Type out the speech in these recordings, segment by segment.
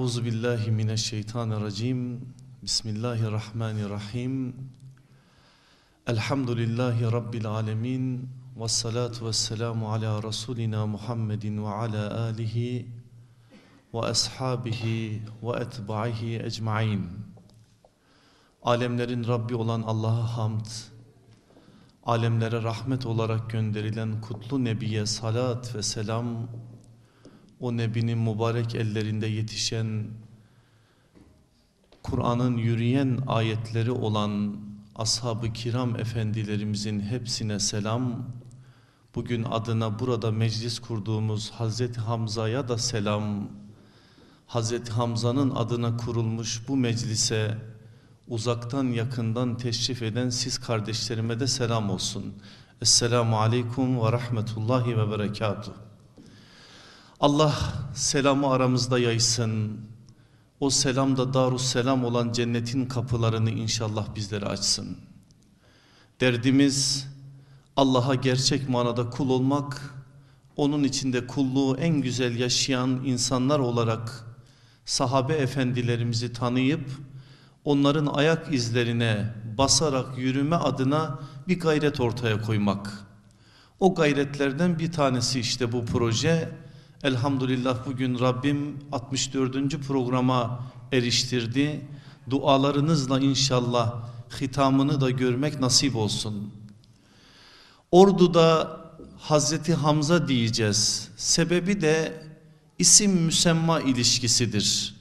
Euzu billahi mineşşeytanirracim. Bismillahirrahmanirrahim. Elhamdülillahi rabbil alamin. Ves salatu vesselamu ala rasulina Muhammedin ve ala alihi ve ashabihi ve etba'ihi ecmaîn. Alemlerin Rabbi olan Allah'a hamd. Alemlere rahmet olarak gönderilen kutlu nebiye salat ve selam o Nebinin mübarek ellerinde yetişen Kur'an'ın yürüyen ayetleri olan ashab-ı kiram efendilerimizin hepsine selam. Bugün adına burada meclis kurduğumuz Hazreti Hamza'ya da selam. Hazreti Hamza'nın adına kurulmuş bu meclise uzaktan yakından teşrif eden siz kardeşlerime de selam olsun. Esselamu Aleyküm ve Rahmetullahi ve Berekatuhu. Allah selamı aramızda yaysın. O selam da darusselam olan cennetin kapılarını inşallah bizlere açsın. Derdimiz Allah'a gerçek manada kul olmak, onun içinde kulluğu en güzel yaşayan insanlar olarak sahabe efendilerimizi tanıyıp onların ayak izlerine basarak yürüme adına bir gayret ortaya koymak. O gayretlerden bir tanesi işte bu proje. Elhamdülillah bugün Rabbim 64. programa eriştirdi. Dualarınızla inşallah hitamını da görmek nasip olsun. Ordu'da Hazreti Hamza diyeceğiz. Sebebi de isim müsemma ilişkisidir.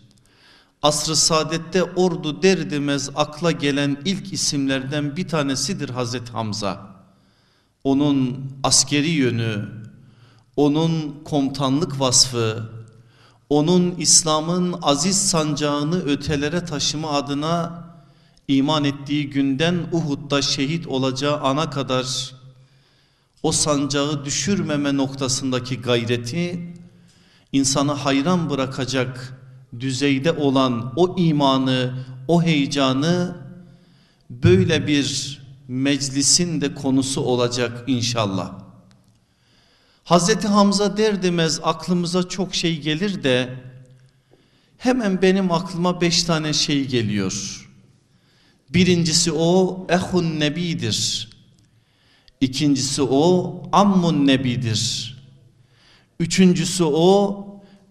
Asr-ı saadette ordu der demez akla gelen ilk isimlerden bir tanesidir Hazreti Hamza. Onun askeri yönü, onun komutanlık vasfı, onun İslam'ın aziz sancağını ötelere taşıma adına iman ettiği günden Uhud'da şehit olacağı ana kadar o sancağı düşürmeme noktasındaki gayreti insanı hayran bırakacak düzeyde olan o imanı, o heyecanı böyle bir meclisin de konusu olacak inşallah. Hazreti Hamza der demez aklımıza çok şey gelir de hemen benim aklıma beş tane şey geliyor. Birincisi o ehun nebidir. İkincisi o ammun nebidir. Üçüncüsü o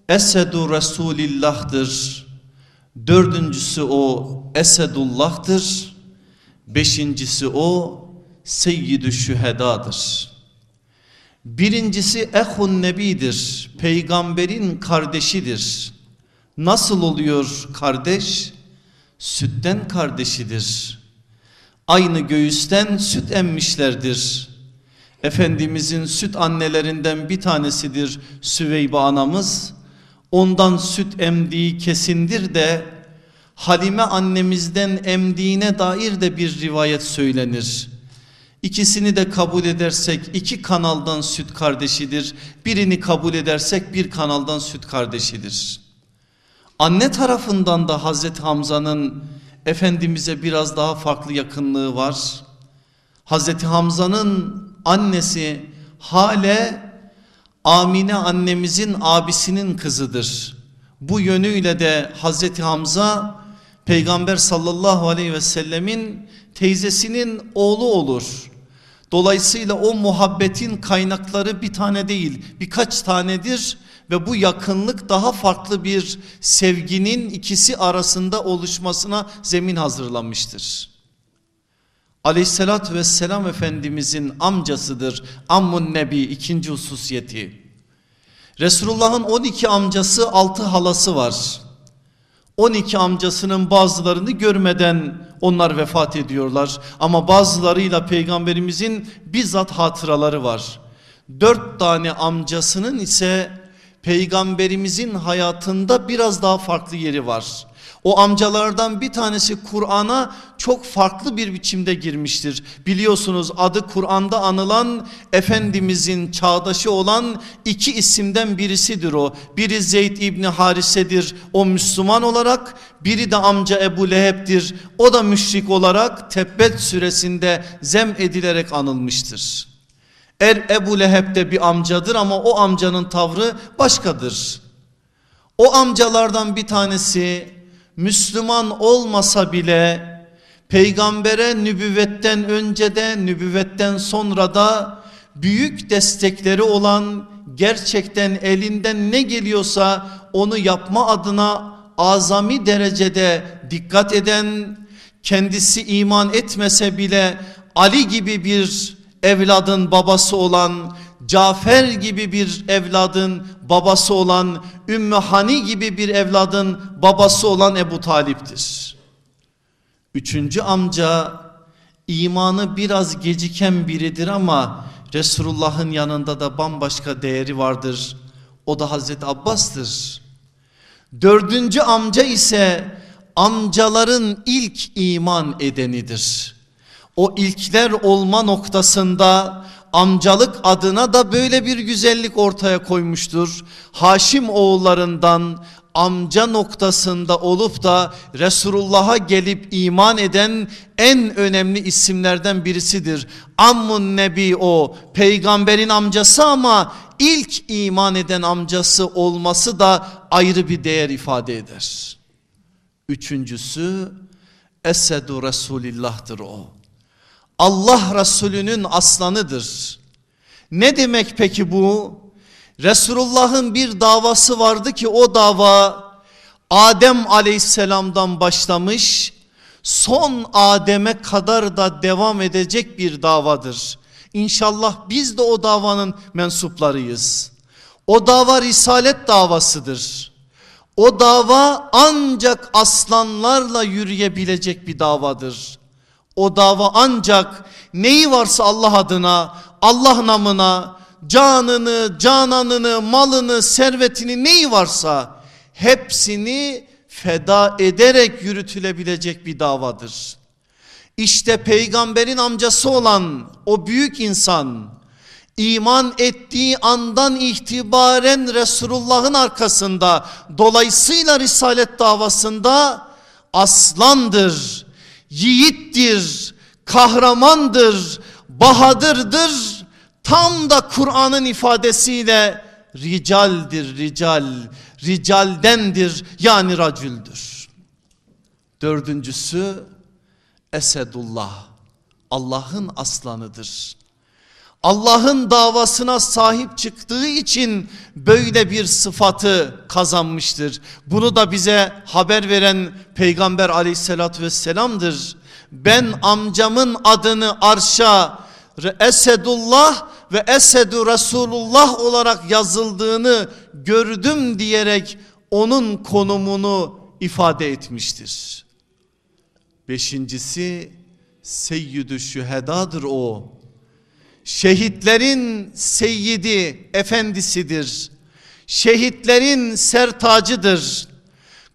esedu Resulillah'tır. Dördüncüsü o esedullah'tır. Beşincisi o seyyidü şühedadır. Birincisi ehun nebidir. Peygamberin kardeşidir. Nasıl oluyor kardeş? Sütten kardeşidir. Aynı göğüsten süt emmişlerdir. Efendimizin süt annelerinden bir tanesidir Süveybe anamız. Ondan süt emdiği kesindir de Halime annemizden emdiğine dair de bir rivayet söylenir. İkisini de kabul edersek iki kanaldan süt kardeşidir. Birini kabul edersek bir kanaldan süt kardeşidir. Anne tarafından da Hazreti Hamza'nın Efendimiz'e biraz daha farklı yakınlığı var. Hazreti Hamza'nın annesi Hale Amine annemizin abisinin kızıdır. Bu yönüyle de Hazreti Hamza Peygamber sallallahu aleyhi ve sellemin teyzesinin oğlu olur. Dolayısıyla o muhabbetin kaynakları bir tane değil birkaç tanedir ve bu yakınlık daha farklı bir sevginin ikisi arasında oluşmasına zemin hazırlanmıştır. Aleyhissalatü vesselam Efendimizin amcasıdır Ammun Nebi ikinci hususiyeti. Resulullah'ın 12 amcası 6 halası var. 12 amcasının bazılarını görmeden onlar vefat ediyorlar. Ama bazılarıyla peygamberimizin bizzat hatıraları var. 4 tane amcasının ise peygamberimizin hayatında biraz daha farklı yeri var. O amcalardan bir tanesi Kur'an'a çok farklı bir biçimde girmiştir. Biliyorsunuz adı Kur'an'da anılan Efendimizin çağdaşı olan iki isimden birisidir o. Biri Zeyd İbni Harise'dir o Müslüman olarak. Biri de amca Ebu Leheb'dir. O da müşrik olarak Tebbet süresinde zem edilerek anılmıştır. Er Ebu Leheb de bir amcadır ama o amcanın tavrı başkadır. O amcalardan bir tanesi Müslüman olmasa bile peygambere nübüvvetten önce de nübüvvetten sonra da büyük destekleri olan gerçekten elinden ne geliyorsa onu yapma adına azami derecede dikkat eden kendisi iman etmese bile Ali gibi bir evladın babası olan Cafer gibi bir evladın babası olan Ümmü Hani gibi bir evladın babası olan Ebu Talip'tir. Üçüncü amca imanı biraz geciken biridir ama Resulullah'ın yanında da bambaşka değeri vardır. O da Hazreti Abbas'tır. Dördüncü amca ise amcaların ilk iman edenidir. O ilkler olma noktasında amcalık adına da böyle bir güzellik ortaya koymuştur. Haşim oğullarından amca noktasında olup da Resulullah'a gelip iman eden en önemli isimlerden birisidir. Ammun Nebi o peygamberin amcası ama ilk iman eden amcası olması da ayrı bir değer ifade eder. Üçüncüsü Esedu Resulillah'tır o. Allah Resulü'nün aslanıdır. Ne demek peki bu? Resulullah'ın bir davası vardı ki o dava Adem aleyhisselamdan başlamış son Adem'e kadar da devam edecek bir davadır. İnşallah biz de o davanın mensuplarıyız. O dava risalet davasıdır. O dava ancak aslanlarla yürüyebilecek bir davadır. O dava ancak neyi varsa Allah adına, Allah namına, canını, cananını, malını, servetini neyi varsa hepsini feda ederek yürütülebilecek bir davadır. İşte peygamberin amcası olan o büyük insan iman ettiği andan itibaren Resulullah'ın arkasında dolayısıyla risalet davasında aslandır, yiğittir, kahramandır, bahadırdır Tam da Kur'an'ın ifadesiyle ricaldir rical, ricaldendir yani racüldür. Dördüncüsü Esedullah, Allah'ın aslanıdır. Allah'ın davasına sahip çıktığı için böyle bir sıfatı kazanmıştır. Bunu da bize haber veren Peygamber aleyhissalatü vesselam'dır. Ben amcamın adını arşa Esedullah ve Esedu Resulullah olarak yazıldığını gördüm diyerek onun konumunu ifade etmiştir. Beşincisi seyyidü şühedadır o. Şehitlerin seyyidi efendisidir. Şehitlerin sertacıdır.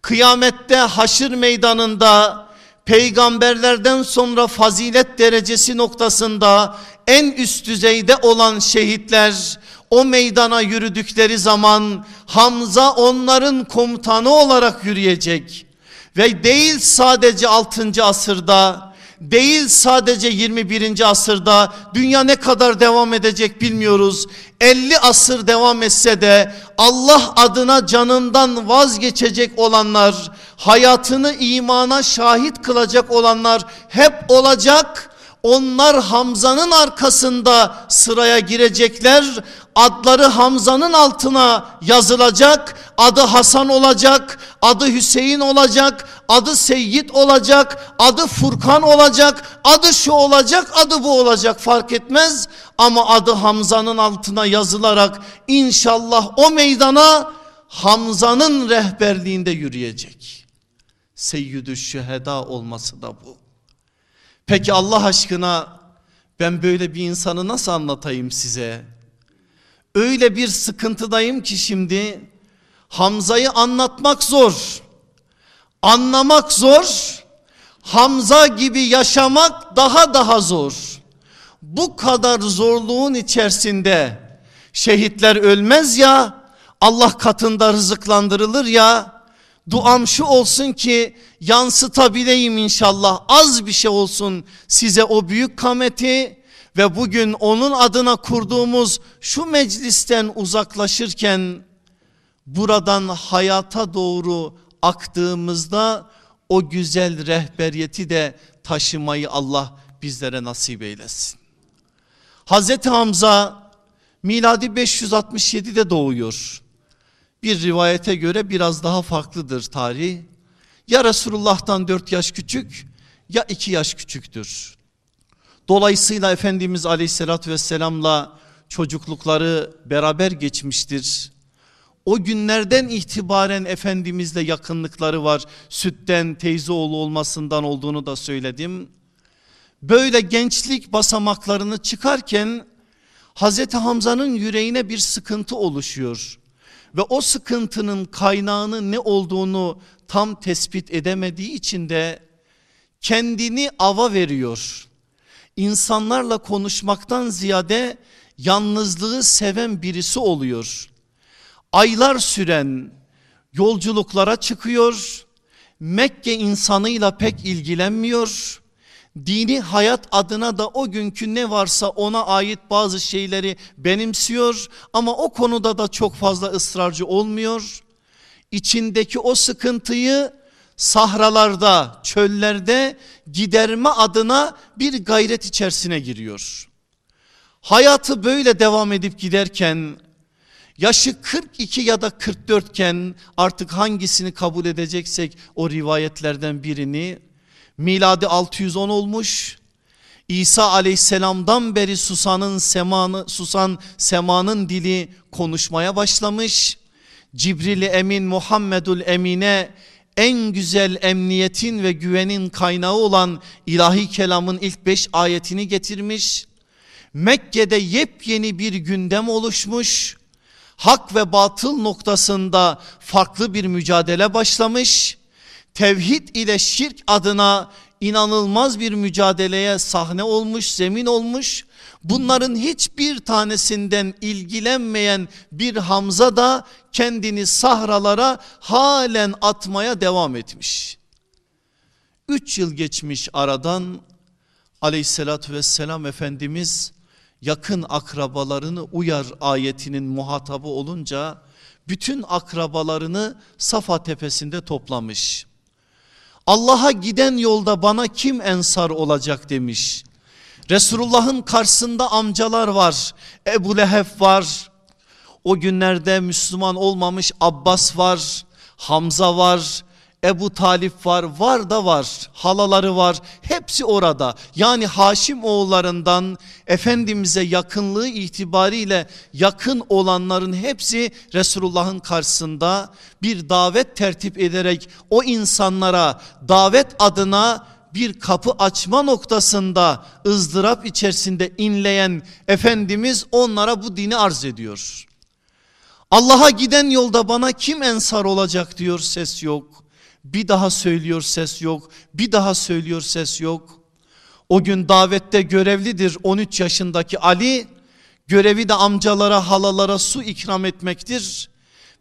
Kıyamette haşır meydanında peygamberlerden sonra fazilet derecesi noktasında en üst düzeyde olan şehitler o meydana yürüdükleri zaman Hamza onların komutanı olarak yürüyecek. Ve değil sadece 6. asırda değil sadece 21. asırda dünya ne kadar devam edecek bilmiyoruz. 50 asır devam etse de Allah adına canından vazgeçecek olanlar, hayatını imana şahit kılacak olanlar hep olacak onlar Hamza'nın arkasında sıraya girecekler. Adları Hamza'nın altına yazılacak. Adı Hasan olacak, adı Hüseyin olacak, adı Seyyid olacak, adı Furkan olacak, adı şu olacak, adı bu olacak fark etmez. Ama adı Hamza'nın altına yazılarak inşallah o meydana Hamza'nın rehberliğinde yürüyecek. Seyyidü şüheda olması da bu. Peki Allah aşkına ben böyle bir insanı nasıl anlatayım size? Öyle bir sıkıntıdayım ki şimdi Hamza'yı anlatmak zor. Anlamak zor. Hamza gibi yaşamak daha daha zor. Bu kadar zorluğun içerisinde şehitler ölmez ya Allah katında rızıklandırılır ya Duam şu olsun ki yansıtabileyim inşallah az bir şey olsun size o büyük kameti ve bugün onun adına kurduğumuz şu meclisten uzaklaşırken buradan hayata doğru aktığımızda o güzel rehberiyeti de taşımayı Allah bizlere nasip eylesin. Hazreti Hamza miladi 567'de doğuyor. Bir rivayete göre biraz daha farklıdır tarih. Ya Resulullah'tan 4 yaş küçük ya 2 yaş küçüktür. Dolayısıyla Efendimiz aleyhissalatü vesselamla çocuklukları beraber geçmiştir. O günlerden itibaren Efendimizle yakınlıkları var. Sütten teyze oğlu olmasından olduğunu da söyledim. Böyle gençlik basamaklarını çıkarken Hazreti Hamza'nın yüreğine bir sıkıntı oluşuyor. Ve o sıkıntının kaynağının ne olduğunu tam tespit edemediği için de kendini ava veriyor. İnsanlarla konuşmaktan ziyade yalnızlığı seven birisi oluyor. Aylar süren yolculuklara çıkıyor. Mekke insanıyla pek ilgilenmiyor. Dini hayat adına da o günkü ne varsa ona ait bazı şeyleri benimsiyor ama o konuda da çok fazla ısrarcı olmuyor. İçindeki o sıkıntıyı sahralarda, çöllerde giderme adına bir gayret içerisine giriyor. Hayatı böyle devam edip giderken yaşı 42 ya da 44 iken artık hangisini kabul edeceksek o rivayetlerden birini miladi 610 olmuş. İsa aleyhisselamdan beri susanın semanı, susan semanın dili konuşmaya başlamış. cibril Emin Muhammedül Emine en güzel emniyetin ve güvenin kaynağı olan ilahi kelamın ilk beş ayetini getirmiş. Mekke'de yepyeni bir gündem oluşmuş. Hak ve batıl noktasında farklı bir mücadele başlamış. Tevhid ile şirk adına inanılmaz bir mücadeleye sahne olmuş, zemin olmuş. Bunların hiçbir tanesinden ilgilenmeyen bir Hamza da kendini sahralara halen atmaya devam etmiş. Üç yıl geçmiş aradan aleyhissalatü vesselam Efendimiz yakın akrabalarını uyar ayetinin muhatabı olunca bütün akrabalarını Safa tepesinde toplamış. Allah'a giden yolda bana kim ensar olacak demiş. Resulullah'ın karşısında amcalar var. Ebu Leheb var. O günlerde Müslüman olmamış Abbas var. Hamza var. Ebu Talip var, var da var, halaları var, hepsi orada. Yani Haşim oğullarından Efendimiz'e yakınlığı itibariyle yakın olanların hepsi Resulullah'ın karşısında bir davet tertip ederek o insanlara davet adına bir kapı açma noktasında ızdırap içerisinde inleyen Efendimiz onlara bu dini arz ediyor. Allah'a giden yolda bana kim ensar olacak diyor ses yok. Bir daha söylüyor ses yok. Bir daha söylüyor ses yok. O gün davette görevlidir 13 yaşındaki Ali. Görevi de amcalara halalara su ikram etmektir.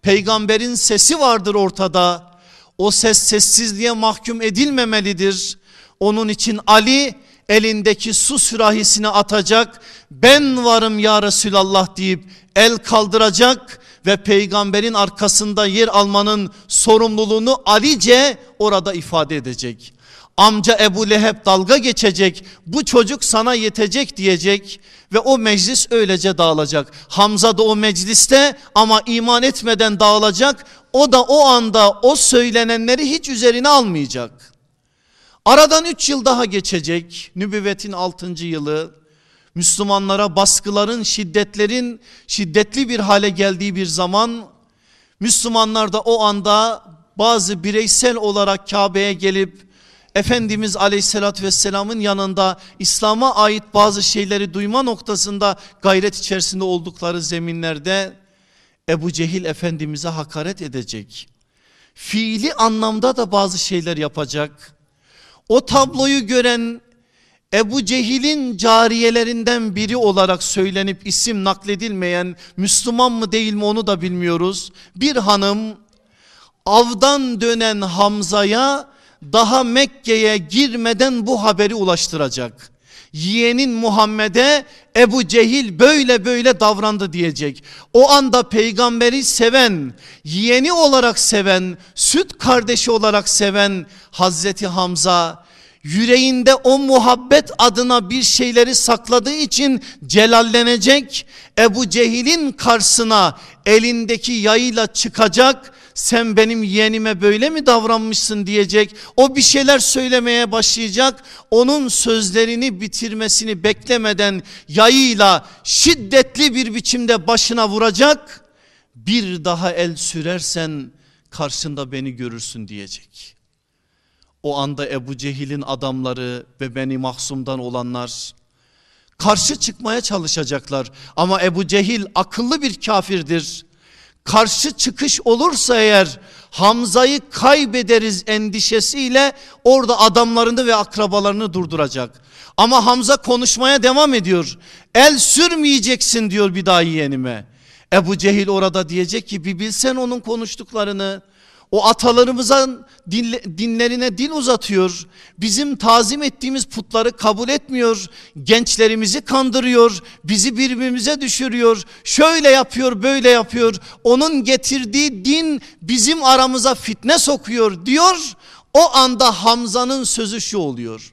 Peygamberin sesi vardır ortada. O ses sessizliğe mahkum edilmemelidir. Onun için Ali elindeki su sürahisini atacak. Ben varım ya Resulallah deyip el kaldıracak ve peygamberin arkasında yer almanın sorumluluğunu Alice orada ifade edecek. Amca Ebu Leheb dalga geçecek bu çocuk sana yetecek diyecek ve o meclis öylece dağılacak. Hamza da o mecliste ama iman etmeden dağılacak o da o anda o söylenenleri hiç üzerine almayacak. Aradan 3 yıl daha geçecek nübüvvetin 6. yılı Müslümanlara baskıların şiddetlerin şiddetli bir hale geldiği bir zaman Müslümanlar da o anda bazı bireysel olarak Kabe'ye gelip Efendimiz aleyhissalatü vesselamın yanında İslam'a ait bazı şeyleri duyma noktasında gayret içerisinde oldukları zeminlerde Ebu Cehil Efendimiz'e hakaret edecek. Fiili anlamda da bazı şeyler yapacak. O tabloyu gören Ebu Cehil'in cariyelerinden biri olarak söylenip isim nakledilmeyen Müslüman mı değil mi onu da bilmiyoruz. Bir hanım avdan dönen Hamza'ya daha Mekke'ye girmeden bu haberi ulaştıracak. yeğenin Muhammed'e Ebu Cehil böyle böyle davrandı diyecek. O anda peygamberi seven, yeğeni olarak seven, süt kardeşi olarak seven Hazreti Hamza yüreğinde o muhabbet adına bir şeyleri sakladığı için celallenecek. Ebu Cehil'in karşısına elindeki yayıyla çıkacak sen benim yeğenime böyle mi davranmışsın diyecek. O bir şeyler söylemeye başlayacak. Onun sözlerini bitirmesini beklemeden yayıyla şiddetli bir biçimde başına vuracak. Bir daha el sürersen karşında beni görürsün diyecek. O anda Ebu Cehil'in adamları ve beni mahsumdan olanlar karşı çıkmaya çalışacaklar. Ama Ebu Cehil akıllı bir kafirdir karşı çıkış olursa eğer Hamza'yı kaybederiz endişesiyle orada adamlarını ve akrabalarını durduracak. Ama Hamza konuşmaya devam ediyor. El sürmeyeceksin diyor bir daha yeğenime. Ebu Cehil orada diyecek ki bir bilsen onun konuştuklarını. O atalarımızın dinlerine dil uzatıyor. Bizim tazim ettiğimiz putları kabul etmiyor. Gençlerimizi kandırıyor. Bizi birbirimize düşürüyor. Şöyle yapıyor böyle yapıyor. Onun getirdiği din bizim aramıza fitne sokuyor diyor. O anda Hamza'nın sözü şu oluyor.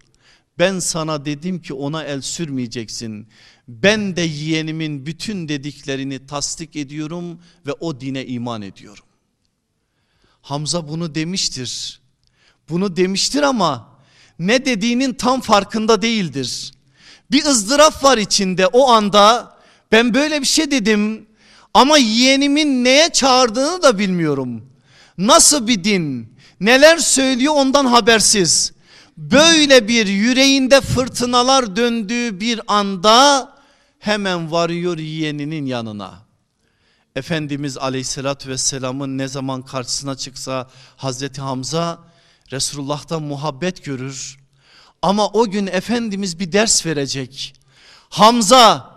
Ben sana dedim ki ona el sürmeyeceksin. Ben de yeğenimin bütün dediklerini tasdik ediyorum ve o dine iman ediyorum. Hamza bunu demiştir. Bunu demiştir ama ne dediğinin tam farkında değildir. Bir ızdırap var içinde o anda ben böyle bir şey dedim ama yeğenimin neye çağırdığını da bilmiyorum. Nasıl bir din neler söylüyor ondan habersiz. Böyle bir yüreğinde fırtınalar döndüğü bir anda hemen varıyor yeğeninin yanına. Efendimiz aleyhissalatü vesselamın ne zaman karşısına çıksa Hazreti Hamza Resulullah'tan muhabbet görür. Ama o gün Efendimiz bir ders verecek. Hamza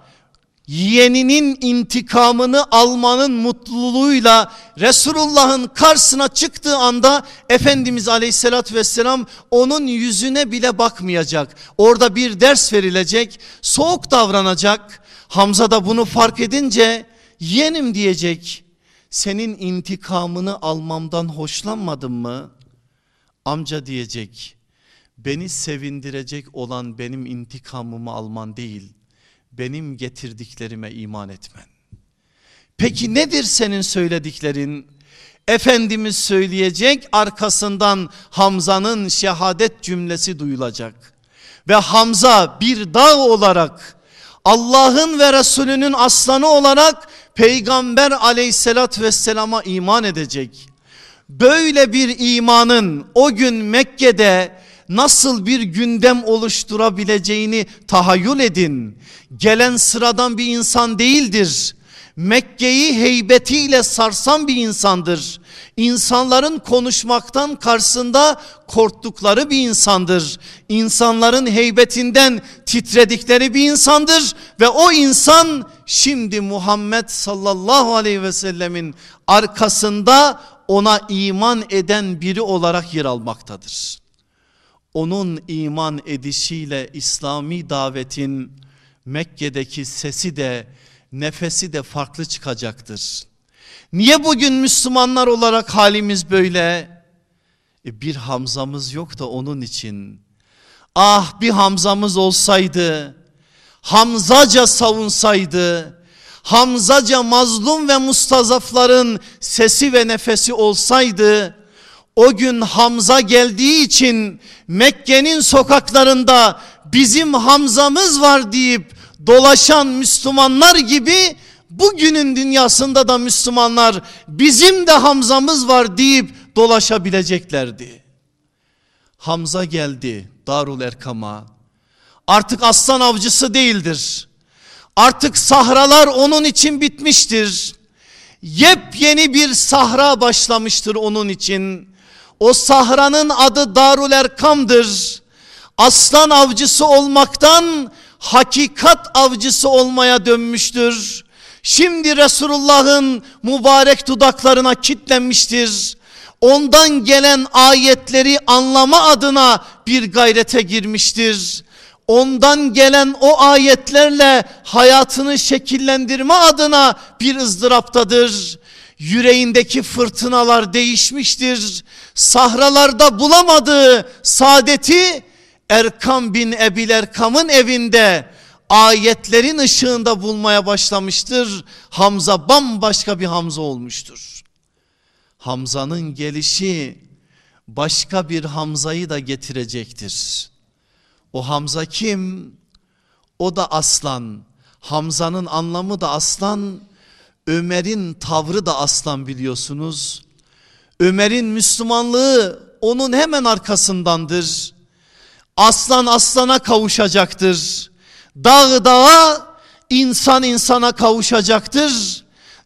yeğeninin intikamını almanın mutluluğuyla Resulullah'ın karşısına çıktığı anda Efendimiz aleyhissalatü vesselam onun yüzüne bile bakmayacak. Orada bir ders verilecek soğuk davranacak. Hamza da bunu fark edince yeğenim diyecek senin intikamını almamdan hoşlanmadın mı? Amca diyecek beni sevindirecek olan benim intikamımı alman değil benim getirdiklerime iman etmen. Peki nedir senin söylediklerin? Efendimiz söyleyecek arkasından Hamza'nın şehadet cümlesi duyulacak. Ve Hamza bir dağ olarak Allah'ın ve Resulünün aslanı olarak peygamber aleyhissalat vesselama iman edecek. Böyle bir imanın o gün Mekke'de nasıl bir gündem oluşturabileceğini tahayyül edin. Gelen sıradan bir insan değildir. Mekke'yi heybetiyle sarsan bir insandır. İnsanların konuşmaktan karşısında korktukları bir insandır. İnsanların heybetinden titredikleri bir insandır ve o insan şimdi Muhammed sallallahu aleyhi ve sellemin arkasında ona iman eden biri olarak yer almaktadır. Onun iman edişiyle İslami davetin Mekke'deki sesi de nefesi de farklı çıkacaktır. Niye bugün Müslümanlar olarak halimiz böyle? E bir Hamzamız yok da onun için. Ah bir Hamzamız olsaydı, Hamzaca savunsaydı, Hamzaca mazlum ve mustazafların sesi ve nefesi olsaydı, o gün Hamza geldiği için Mekke'nin sokaklarında bizim Hamzamız var deyip dolaşan Müslümanlar gibi bugünün dünyasında da Müslümanlar bizim de Hamzamız var deyip dolaşabileceklerdi. Hamza geldi Darul Erkam'a. Artık aslan avcısı değildir. Artık sahralar onun için bitmiştir. Yepyeni bir sahra başlamıştır onun için. O sahranın adı Darul Erkam'dır. Aslan avcısı olmaktan hakikat avcısı olmaya dönmüştür. Şimdi Resulullah'ın mübarek dudaklarına kitlenmiştir. Ondan gelen ayetleri anlama adına bir gayrete girmiştir. ondan gelen o ayetlerle hayatını şekillendirme adına bir ızdıraptadır. Yüreğindeki fırtınalar değişmiştir. Sahralarda bulamadığı saadeti Erkam bin Ebil Erkam'ın evinde ayetlerin ışığında bulmaya başlamıştır. Hamza bambaşka bir Hamza olmuştur. Hamza'nın gelişi başka bir Hamza'yı da getirecektir. O Hamza kim? O da aslan. Hamza'nın anlamı da aslan. Ömer'in tavrı da aslan biliyorsunuz. Ömer'in Müslümanlığı onun hemen arkasındandır. Aslan aslana kavuşacaktır. Dağ dağa, insan insana kavuşacaktır.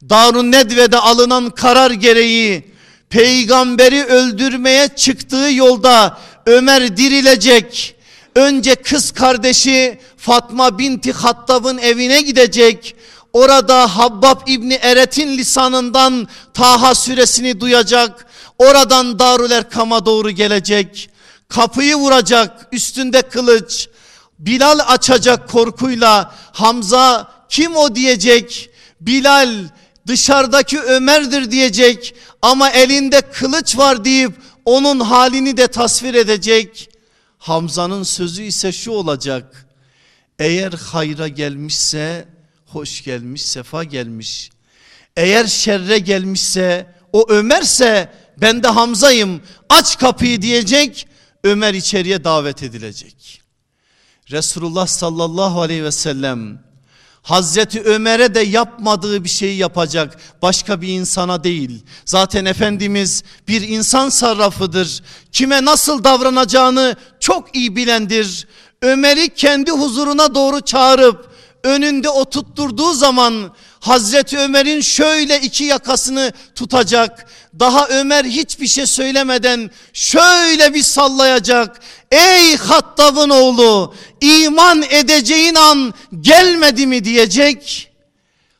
Darun Nedve'de alınan karar gereği peygamberi öldürmeye çıktığı yolda Ömer dirilecek. Önce kız kardeşi Fatma binti Hattab'ın evine gidecek. Orada Habbab İbni Eret'in lisanından Taha suresini duyacak. Oradan Darül Erkam'a doğru gelecek. Kapıyı vuracak üstünde kılıç. Bilal açacak korkuyla Hamza kim o diyecek. Bilal dışarıdaki Ömer'dir diyecek ama elinde kılıç var deyip onun halini de tasvir edecek. Hamza'nın sözü ise şu olacak. Eğer hayra gelmişse hoş gelmiş, sefa gelmiş. Eğer şerre gelmişse o Ömer'se ben de Hamza'yım aç kapıyı diyecek. Ömer içeriye davet edilecek. Resulullah sallallahu aleyhi ve sellem Hazreti Ömer'e de yapmadığı bir şeyi yapacak başka bir insana değil. Zaten Efendimiz bir insan sarrafıdır. Kime nasıl davranacağını çok iyi bilendir. Ömer'i kendi huzuruna doğru çağırıp önünde oturtturduğu zaman Hazreti Ömer'in şöyle iki yakasını tutacak. Daha Ömer hiçbir şey söylemeden şöyle bir sallayacak. Ey Hattab'ın oğlu iman edeceğin an gelmedi mi diyecek.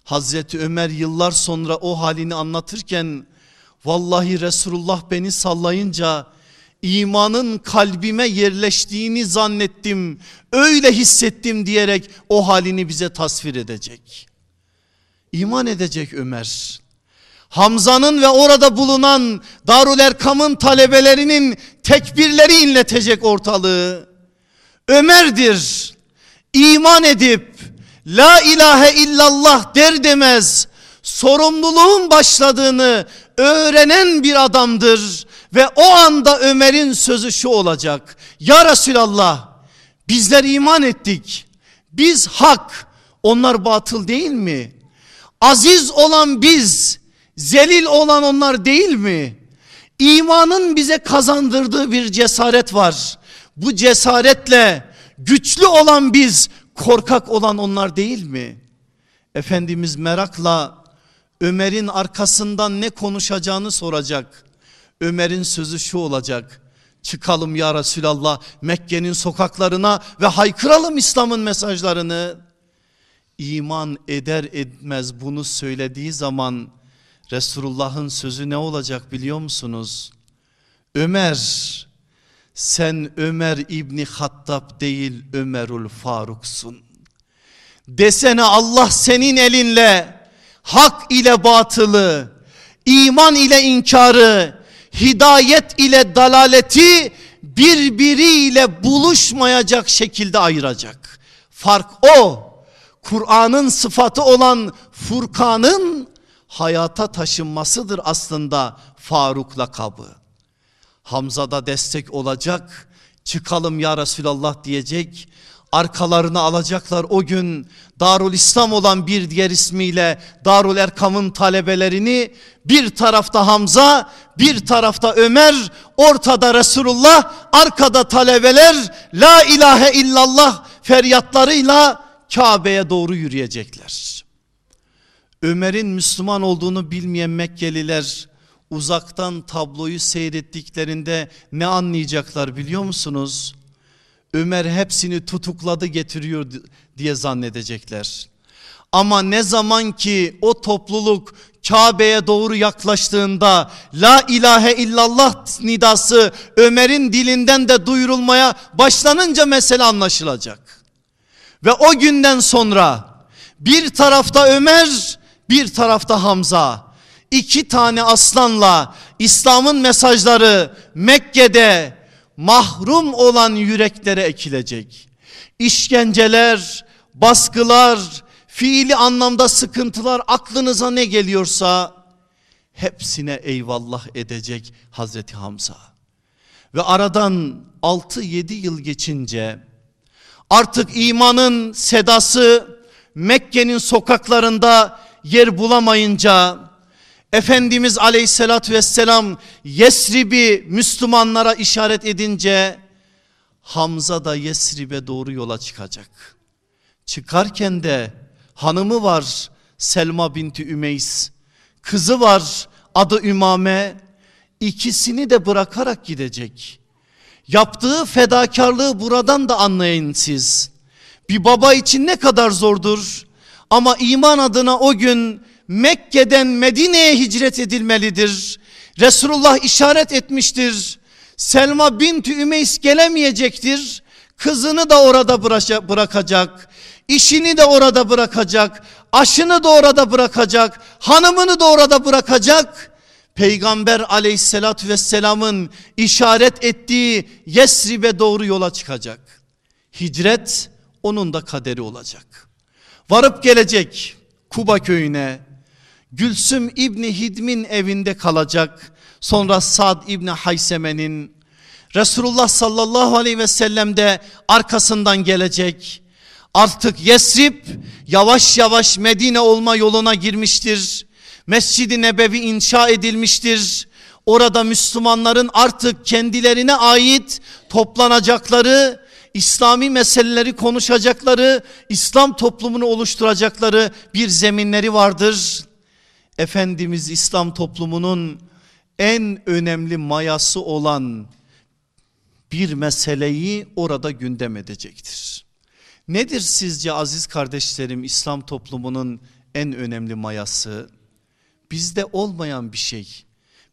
Hazreti Ömer yıllar sonra o halini anlatırken vallahi Resulullah beni sallayınca imanın kalbime yerleştiğini zannettim. Öyle hissettim diyerek o halini bize tasvir edecek. İman edecek Ömer. Hamza'nın ve orada bulunan Darül Erkam'ın talebelerinin tekbirleri inletecek ortalığı. Ömer'dir. İman edip la ilahe illallah der demez sorumluluğun başladığını öğrenen bir adamdır. Ve o anda Ömer'in sözü şu olacak. Ya Resulallah bizler iman ettik. Biz hak onlar batıl değil mi? Aziz olan biz zelil olan onlar değil mi? İmanın bize kazandırdığı bir cesaret var. Bu cesaretle güçlü olan biz korkak olan onlar değil mi? Efendimiz merakla Ömer'in arkasından ne konuşacağını soracak. Ömer'in sözü şu olacak. Çıkalım ya Resulallah Mekke'nin sokaklarına ve haykıralım İslam'ın mesajlarını. İman eder etmez bunu söylediği zaman Resulullah'ın sözü ne olacak biliyor musunuz? Ömer sen Ömer İbni Hattab değil Ömerül Faruk'sun. Desene Allah senin elinle hak ile batılı, iman ile inkarı, hidayet ile dalaleti birbiriyle buluşmayacak şekilde ayıracak. Fark o. Kur'an'ın sıfatı olan Furkan'ın hayata taşınmasıdır aslında Faruk lakabı. Hamza'da destek olacak. Çıkalım ya Resulallah diyecek. Arkalarını alacaklar o gün Darul İslam olan bir diğer ismiyle Darul Erkam'ın talebelerini bir tarafta Hamza bir tarafta Ömer ortada Resulullah arkada talebeler la ilahe illallah feryatlarıyla Kabe'ye doğru yürüyecekler. Ömer'in Müslüman olduğunu bilmeyen Mekkeliler uzaktan tabloyu seyrettiklerinde ne anlayacaklar biliyor musunuz? Ömer hepsini tutukladı getiriyor diye zannedecekler. Ama ne zaman ki o topluluk Kabe'ye doğru yaklaştığında La ilahe illallah nidası Ömer'in dilinden de duyurulmaya başlanınca mesele anlaşılacak. Ve o günden sonra bir tarafta Ömer bir tarafta Hamza iki tane aslanla İslam'ın mesajları Mekke'de mahrum olan yüreklere ekilecek. İşkenceler, baskılar, fiili anlamda sıkıntılar aklınıza ne geliyorsa hepsine eyvallah edecek Hazreti Hamza. Ve aradan 6-7 yıl geçince artık imanın sedası Mekke'nin sokaklarında yer bulamayınca Efendimiz aleyhissalatü vesselam Yesrib'i Müslümanlara işaret edince Hamza da Yesrib'e doğru yola çıkacak. Çıkarken de hanımı var Selma binti Ümeys. Kızı var adı Ümame. İkisini de bırakarak gidecek. Yaptığı fedakarlığı buradan da anlayın siz. Bir baba için ne kadar zordur. Ama iman adına o gün Mekke'den Medine'ye hicret edilmelidir. Resulullah işaret etmiştir. Selma binti Ümeys gelemeyecektir. Kızını da orada bırakacak. işini de orada bırakacak. Aşını da orada bırakacak. Hanımını da orada bırakacak. Peygamber aleyhissalatü vesselamın işaret ettiği Yesrib'e doğru yola çıkacak. Hicret onun da kaderi olacak. Varıp gelecek Kuba köyüne Gülsüm İbni Hidm'in evinde kalacak. Sonra Sad İbni Hayseme'nin Resulullah sallallahu aleyhi ve sellem de arkasından gelecek. Artık Yesrib yavaş yavaş Medine olma yoluna girmiştir. Mescid-i Nebevi inşa edilmiştir. Orada Müslümanların artık kendilerine ait toplanacakları, İslami meseleleri konuşacakları, İslam toplumunu oluşturacakları bir zeminleri vardır. Efendimiz İslam toplumunun en önemli mayası olan bir meseleyi orada gündem edecektir. Nedir sizce aziz kardeşlerim İslam toplumunun en önemli mayası? Bizde olmayan bir şey.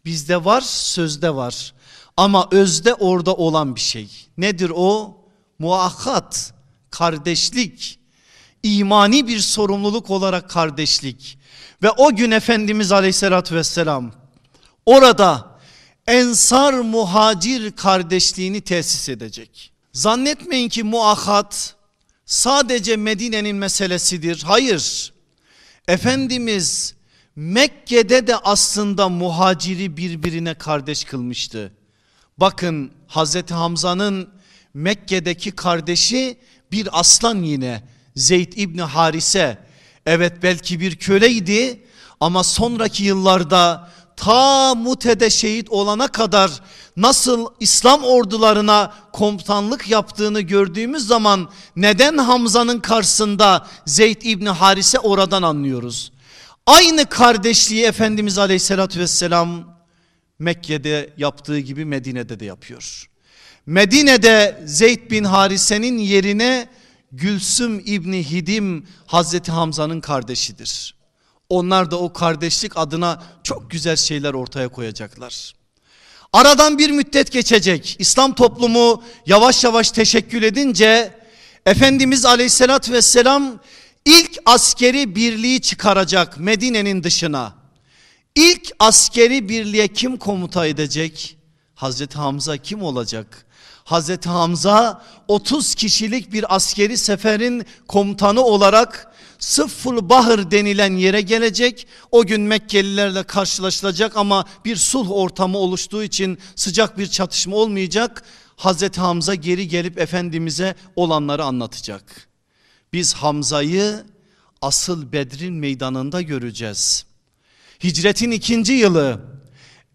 Bizde var sözde var ama özde orada olan bir şey. Nedir o? Muakkat, kardeşlik, imani bir sorumluluk olarak kardeşlik. Ve o gün Efendimiz aleyhissalatü vesselam orada ensar muhacir kardeşliğini tesis edecek. Zannetmeyin ki muahat sadece Medine'nin meselesidir. Hayır. Efendimiz Mekke'de de aslında muhaciri birbirine kardeş kılmıştı. Bakın Hazreti Hamza'nın Mekke'deki kardeşi bir aslan yine Zeyd İbni Harise. Evet belki bir köleydi ama sonraki yıllarda ta Mute'de şehit olana kadar nasıl İslam ordularına komutanlık yaptığını gördüğümüz zaman neden Hamza'nın karşısında Zeyd İbni Harise oradan anlıyoruz. Aynı kardeşliği Efendimiz Aleyhisselatü Vesselam Mekke'de yaptığı gibi Medine'de de yapıyor. Medine'de Zeyd bin Harise'nin yerine Gülsüm İbni Hidim Hazreti Hamza'nın kardeşidir. Onlar da o kardeşlik adına çok güzel şeyler ortaya koyacaklar. Aradan bir müddet geçecek. İslam toplumu yavaş yavaş teşekkül edince Efendimiz aleyhissalatü vesselam ilk askeri birliği çıkaracak Medine'nin dışına. İlk askeri birliğe kim komuta edecek? Hazreti Hamza kim olacak? Hazreti Hamza 30 kişilik bir askeri seferin komutanı olarak Sıfful Bahır denilen yere gelecek. O gün Mekkelilerle karşılaşılacak ama bir sulh ortamı oluştuğu için sıcak bir çatışma olmayacak. Hazreti Hamza geri gelip Efendimiz'e olanları anlatacak. Biz Hamza'yı asıl Bedrin meydanında göreceğiz. Hicretin ikinci yılı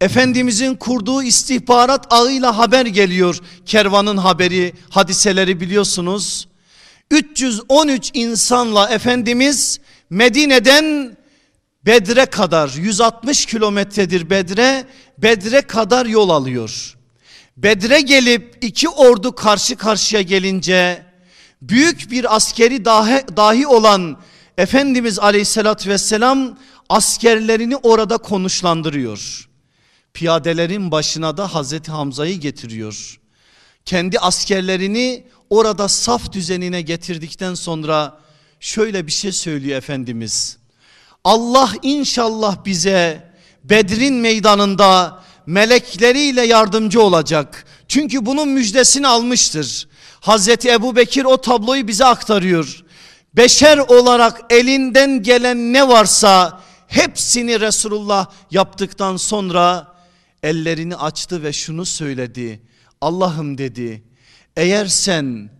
Efendimizin kurduğu istihbarat ağıyla haber geliyor. Kervanın haberi, hadiseleri biliyorsunuz. 313 insanla Efendimiz Medine'den Bedre kadar 160 kilometredir Bedre, Bedre kadar yol alıyor. Bedre gelip iki ordu karşı karşıya gelince büyük bir askeri dahi, dahi olan Efendimiz aleyhissalatü vesselam askerlerini orada konuşlandırıyor. Piyadelerin başına da Hazreti Hamza'yı getiriyor. Kendi askerlerini orada saf düzenine getirdikten sonra şöyle bir şey söylüyor Efendimiz. Allah inşallah bize Bedir'in meydanında melekleriyle yardımcı olacak. Çünkü bunun müjdesini almıştır. Hazreti Ebu Bekir o tabloyu bize aktarıyor. Beşer olarak elinden gelen ne varsa hepsini Resulullah yaptıktan sonra ellerini açtı ve şunu söyledi. Allah'ım dedi eğer sen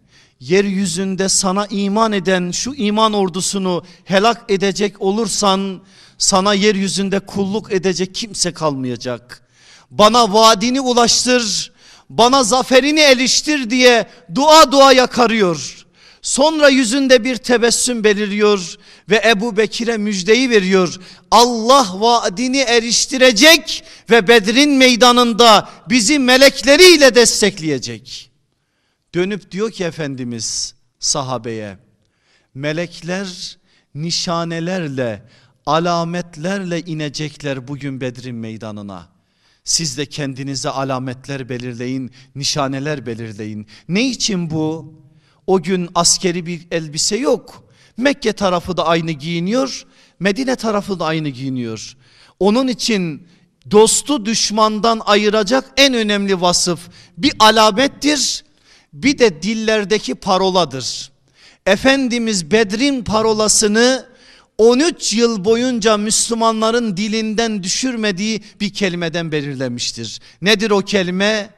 yeryüzünde sana iman eden şu iman ordusunu helak edecek olursan sana yeryüzünde kulluk edecek kimse kalmayacak. Bana vaadini ulaştır, bana zaferini eliştir diye dua dua yakarıyor. Sonra yüzünde bir tebessüm beliriyor ve Ebu Bekir'e müjdeyi veriyor. Allah vaadini eriştirecek ve Bedir'in meydanında bizi melekleriyle destekleyecek. Dönüp diyor ki Efendimiz sahabeye melekler nişanelerle alametlerle inecekler bugün Bedir'in meydanına. Siz de kendinize alametler belirleyin, nişaneler belirleyin. Ne için bu? O gün askeri bir elbise yok. Mekke tarafı da aynı giyiniyor, Medine tarafı da aynı giyiniyor. Onun için dostu düşmandan ayıracak en önemli vasıf bir alamettir, bir de dillerdeki paroladır. Efendimiz Bedrin parolasını 13 yıl boyunca Müslümanların dilinden düşürmediği bir kelimeden belirlemiştir. Nedir o kelime?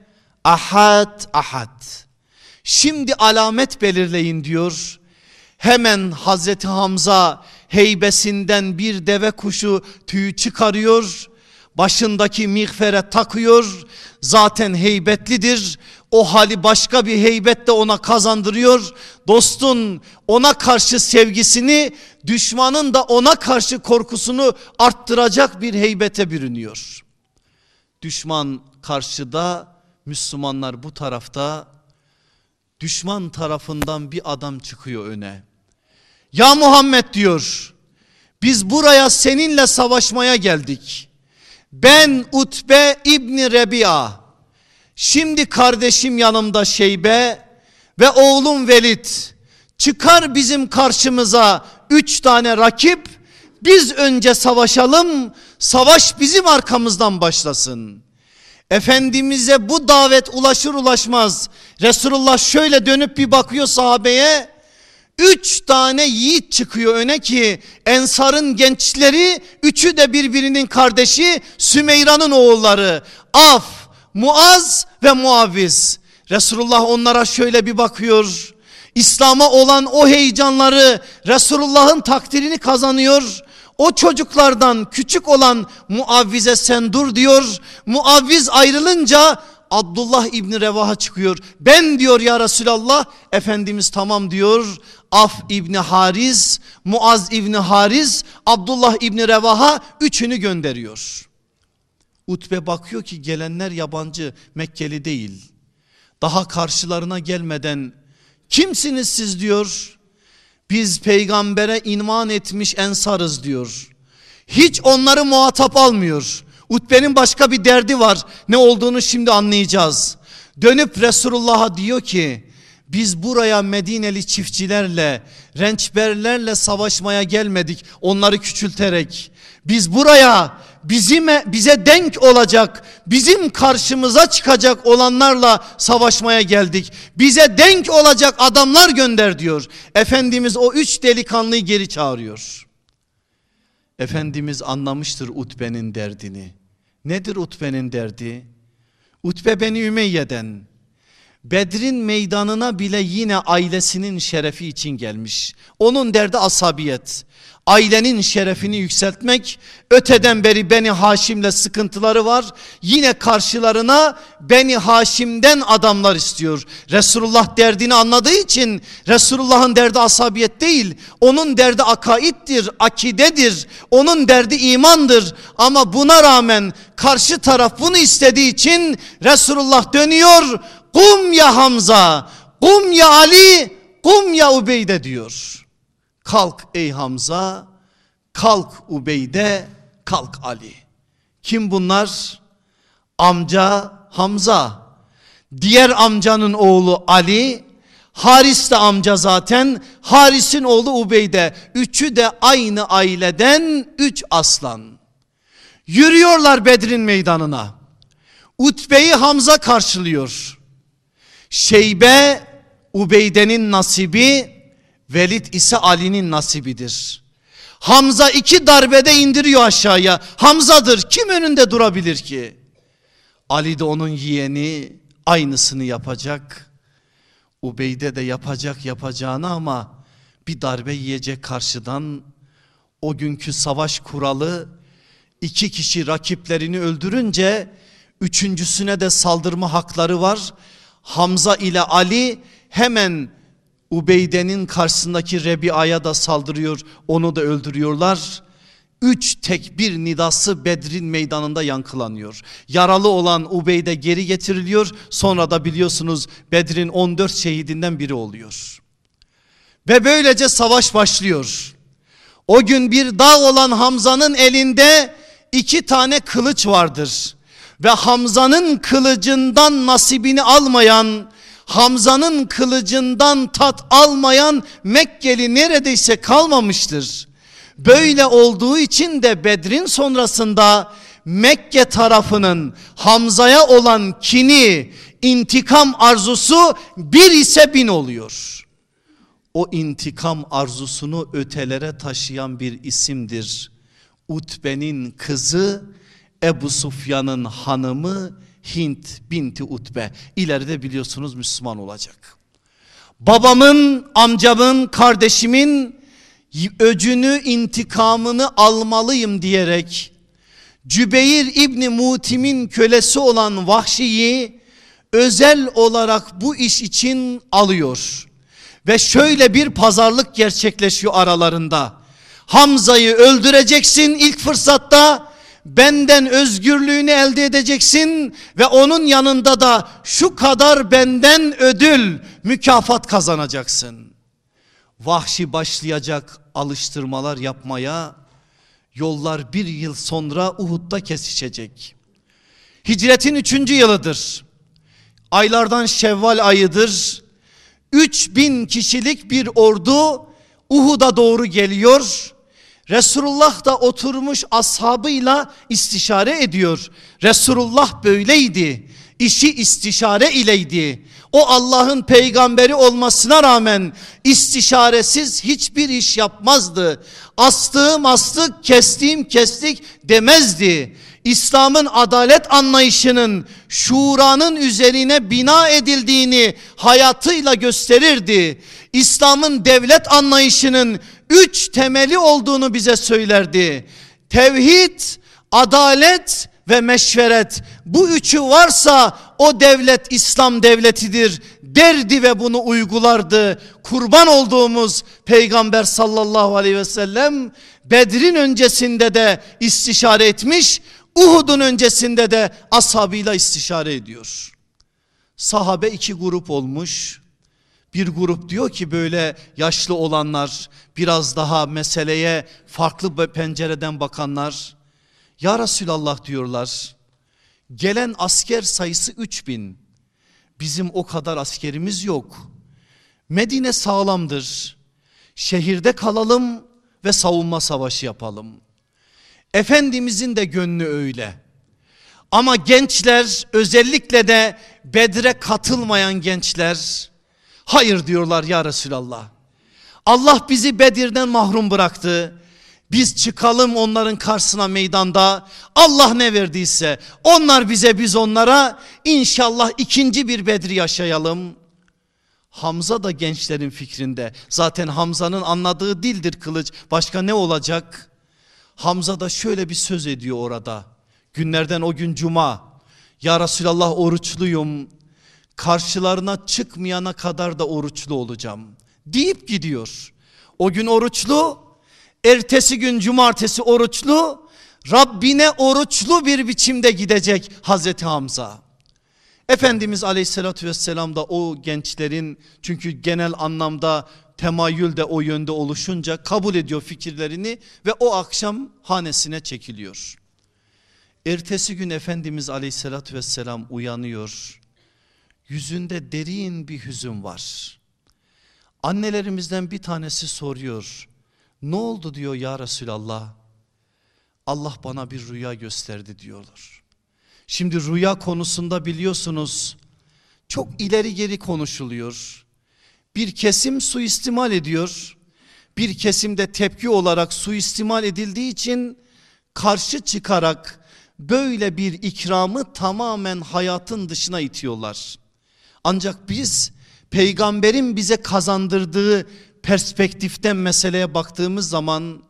Ahad, ahad. Şimdi alamet belirleyin diyor. Hemen Hazreti Hamza heybesinden bir deve kuşu tüyü çıkarıyor. Başındaki miğfere takıyor. Zaten heybetlidir. O hali başka bir heybet de ona kazandırıyor. Dostun ona karşı sevgisini düşmanın da ona karşı korkusunu arttıracak bir heybete bürünüyor. Düşman karşıda Müslümanlar bu tarafta düşman tarafından bir adam çıkıyor öne. Ya Muhammed diyor biz buraya seninle savaşmaya geldik. Ben Utbe İbni Rebi'a şimdi kardeşim yanımda Şeybe ve oğlum Velid. Çıkar bizim karşımıza üç tane rakip biz önce savaşalım savaş bizim arkamızdan başlasın. Efendimiz'e bu davet ulaşır ulaşmaz Resulullah şöyle dönüp bir bakıyor sahabeye. Üç tane yiğit çıkıyor öne ki Ensar'ın gençleri üçü de birbirinin kardeşi Sümeyra'nın oğulları. Af, Muaz ve Muaviz. Resulullah onlara şöyle bir bakıyor. İslam'a olan o heyecanları Resulullah'ın takdirini kazanıyor. O çocuklardan küçük olan Muavviz'e sen dur diyor. Muavviz ayrılınca Abdullah İbni Revaha çıkıyor. Ben diyor ya Resulallah Efendimiz tamam diyor. Af İbni Hariz, Muaz İbni Hariz, Abdullah İbni Revaha üçünü gönderiyor. Utbe bakıyor ki gelenler yabancı Mekkeli değil. Daha karşılarına gelmeden kimsiniz siz diyor. Biz peygambere iman etmiş ensarız diyor. Hiç onları muhatap almıyor. Utbe'nin başka bir derdi var. Ne olduğunu şimdi anlayacağız. Dönüp Resulullah'a diyor ki biz buraya Medineli çiftçilerle, rençberlerle savaşmaya gelmedik onları küçülterek. Biz buraya bizime, bize denk olacak, bizim karşımıza çıkacak olanlarla savaşmaya geldik. Bize denk olacak adamlar gönder diyor. Efendimiz o üç delikanlıyı geri çağırıyor. Efendimiz anlamıştır Utbe'nin derdini. Nedir Utbe'nin derdi? Utbe beni Ümeyye'den Bedrin meydanına bile yine ailesinin şerefi için gelmiş. Onun derdi asabiyet. Ailenin şerefini yükseltmek. Öteden beri Beni Haşim'le sıkıntıları var. Yine karşılarına Beni Haşim'den adamlar istiyor. Resulullah derdini anladığı için Resulullah'ın derdi asabiyet değil. Onun derdi akaittir, akidedir. Onun derdi imandır. Ama buna rağmen karşı taraf bunu istediği için Resulullah dönüyor Kum ya Hamza, kum ya Ali, kum ya Ubeyde diyor. Kalk ey Hamza, kalk Ubeyde, kalk Ali. Kim bunlar? Amca Hamza. Diğer amcanın oğlu Ali, Haris de amca zaten, Haris'in oğlu Ubeyde. Üçü de aynı aileden üç aslan. Yürüyorlar Bedir'in meydanına. Utbe'yi Hamza karşılıyor. Şeybe Ubeyde'nin nasibi, Velid ise Ali'nin nasibidir. Hamza iki darbede indiriyor aşağıya. Hamza'dır kim önünde durabilir ki? Ali de onun yeğeni aynısını yapacak. Ubeyde de yapacak yapacağını ama bir darbe yiyecek karşıdan. O günkü savaş kuralı iki kişi rakiplerini öldürünce üçüncüsüne de saldırma hakları var. Hamza ile Ali hemen Ubeyde'nin karşısındaki Rebia'ya da saldırıyor onu da öldürüyorlar. Üç tekbir nidası Bedrin meydanında yankılanıyor. Yaralı olan Ubeyde geri getiriliyor sonra da biliyorsunuz Bedrin 14 şehidinden biri oluyor. Ve böylece savaş başlıyor. O gün bir dağ olan Hamza'nın elinde iki tane kılıç vardır. Ve Hamza'nın kılıcından nasibini almayan, Hamza'nın kılıcından tat almayan Mekkeli neredeyse kalmamıştır. Böyle olduğu için de Bedrin sonrasında Mekke tarafının Hamza'ya olan kini, intikam arzusu bir ise bin oluyor. O intikam arzusunu ötelere taşıyan bir isimdir. Utbe'nin kızı Ebu Sufyan'ın hanımı Hint binti Utbe. İleride biliyorsunuz Müslüman olacak. Babamın, amcamın, kardeşimin öcünü, intikamını almalıyım diyerek Cübeyr İbni Mutim'in kölesi olan Vahşi'yi özel olarak bu iş için alıyor. Ve şöyle bir pazarlık gerçekleşiyor aralarında. Hamza'yı öldüreceksin ilk fırsatta benden özgürlüğünü elde edeceksin ve onun yanında da şu kadar benden ödül mükafat kazanacaksın. Vahşi başlayacak alıştırmalar yapmaya yollar bir yıl sonra Uhud'da kesişecek. Hicretin üçüncü yılıdır. Aylardan Şevval ayıdır. 3000 kişilik bir ordu Uhud'a doğru geliyor. Resulullah da oturmuş ashabıyla istişare ediyor. Resulullah böyleydi. İşi istişare ileydi. O Allah'ın peygamberi olmasına rağmen istişaresiz hiçbir iş yapmazdı. Astığım astık, kestiğim kestik demezdi. İslam'ın adalet anlayışının şuranın üzerine bina edildiğini hayatıyla gösterirdi. İslam'ın devlet anlayışının üç temeli olduğunu bize söylerdi. Tevhid, adalet ve meşveret. Bu üçü varsa o devlet İslam devletidir derdi ve bunu uygulardı. Kurban olduğumuz peygamber sallallahu aleyhi ve sellem Bedir'in öncesinde de istişare etmiş. Uhud'un öncesinde de ashabıyla istişare ediyor. Sahabe iki grup olmuş. Bir grup diyor ki böyle yaşlı olanlar biraz daha meseleye farklı pencereden bakanlar. Ya Resulallah diyorlar gelen asker sayısı 3000 bizim o kadar askerimiz yok. Medine sağlamdır şehirde kalalım ve savunma savaşı yapalım. Efendimizin de gönlü öyle. Ama gençler özellikle de Bedre katılmayan gençler hayır diyorlar ya Resulallah. Allah bizi Bedir'den mahrum bıraktı. Biz çıkalım onların karşısına meydanda Allah ne verdiyse onlar bize biz onlara inşallah ikinci bir Bedri yaşayalım. Hamza da gençlerin fikrinde zaten Hamza'nın anladığı dildir kılıç başka ne olacak? Hamza da şöyle bir söz ediyor orada günlerden o gün cuma ya Resulallah oruçluyum karşılarına çıkmayana kadar da oruçlu olacağım deyip gidiyor. O gün oruçlu ertesi gün cumartesi oruçlu Rabbine oruçlu bir biçimde gidecek Hazreti Hamza. Efendimiz aleyhissalatü vesselam da o gençlerin çünkü genel anlamda temayül de o yönde oluşunca kabul ediyor fikirlerini ve o akşam hanesine çekiliyor. Ertesi gün Efendimiz aleyhissalatü vesselam uyanıyor. Yüzünde derin bir hüzün var. Annelerimizden bir tanesi soruyor. Ne oldu diyor ya Resulallah. Allah bana bir rüya gösterdi diyorlar. Şimdi rüya konusunda biliyorsunuz çok ileri geri konuşuluyor. Bir kesim suistimal ediyor. Bir kesimde tepki olarak suistimal edildiği için karşı çıkarak böyle bir ikramı tamamen hayatın dışına itiyorlar. Ancak biz peygamberin bize kazandırdığı perspektiften meseleye baktığımız zaman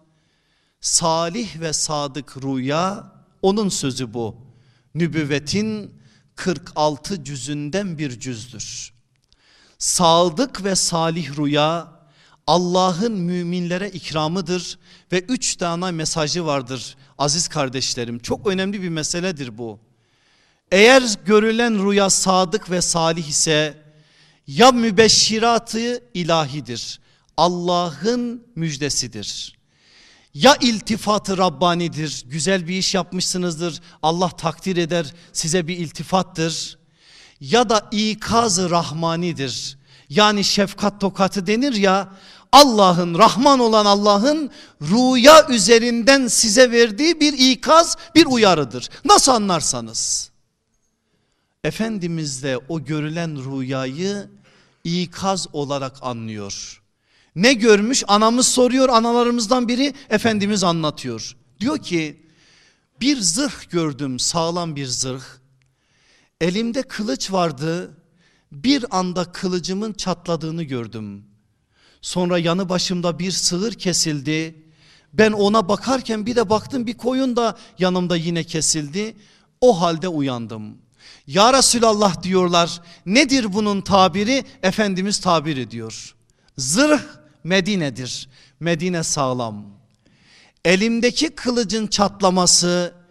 salih ve sadık rüya onun sözü bu. Nübüvvetin 46 cüzünden bir cüzdür. Sadık ve salih rüya Allah'ın müminlere ikramıdır ve üç tane mesajı vardır aziz kardeşlerim. Çok önemli bir meseledir bu. Eğer görülen rüya sadık ve salih ise ya mübeşşiratı ilahidir. Allah'ın müjdesidir. Ya iltifatı Rabbanidir. Güzel bir iş yapmışsınızdır. Allah takdir eder. Size bir iltifattır. Ya da ikaz-ı rahmanidir. Yani şefkat tokatı denir ya. Allah'ın Rahman olan Allah'ın rüya üzerinden size verdiği bir ikaz bir uyarıdır. Nasıl anlarsanız. Efendimiz de o görülen rüyayı ikaz olarak anlıyor. Ne görmüş anamız soruyor analarımızdan biri Efendimiz anlatıyor. Diyor ki bir zırh gördüm sağlam bir zırh. Elimde kılıç vardı bir anda kılıcımın çatladığını gördüm. Sonra yanı başımda bir sığır kesildi. Ben ona bakarken bir de baktım bir koyun da yanımda yine kesildi. O halde uyandım. Ya Resulallah diyorlar nedir bunun tabiri? Efendimiz tabir ediyor. Zırh Medine'dir. Medine sağlam. Elimdeki kılıcın çatlaması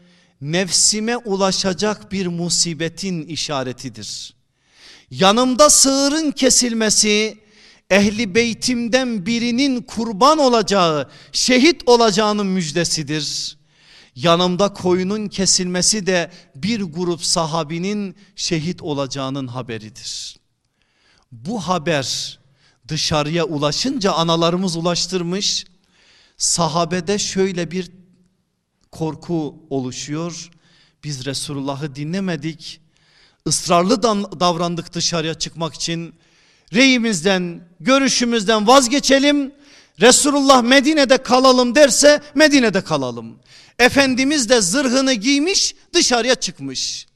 nefsime ulaşacak bir musibetin işaretidir. Yanımda sığırın kesilmesi ehli beytimden birinin kurban olacağı, şehit olacağının müjdesidir. Yanımda koyunun kesilmesi de bir grup sahabinin şehit olacağının haberidir. Bu haber dışarıya ulaşınca analarımız ulaştırmış. Sahabede şöyle bir korku oluşuyor. Biz Resulullah'ı dinlemedik. Israrlı davrandık dışarıya çıkmak için. Reyimizden, görüşümüzden vazgeçelim. Resulullah Medine'de kalalım derse Medine'de kalalım. Efendimiz de zırhını giymiş dışarıya çıkmış.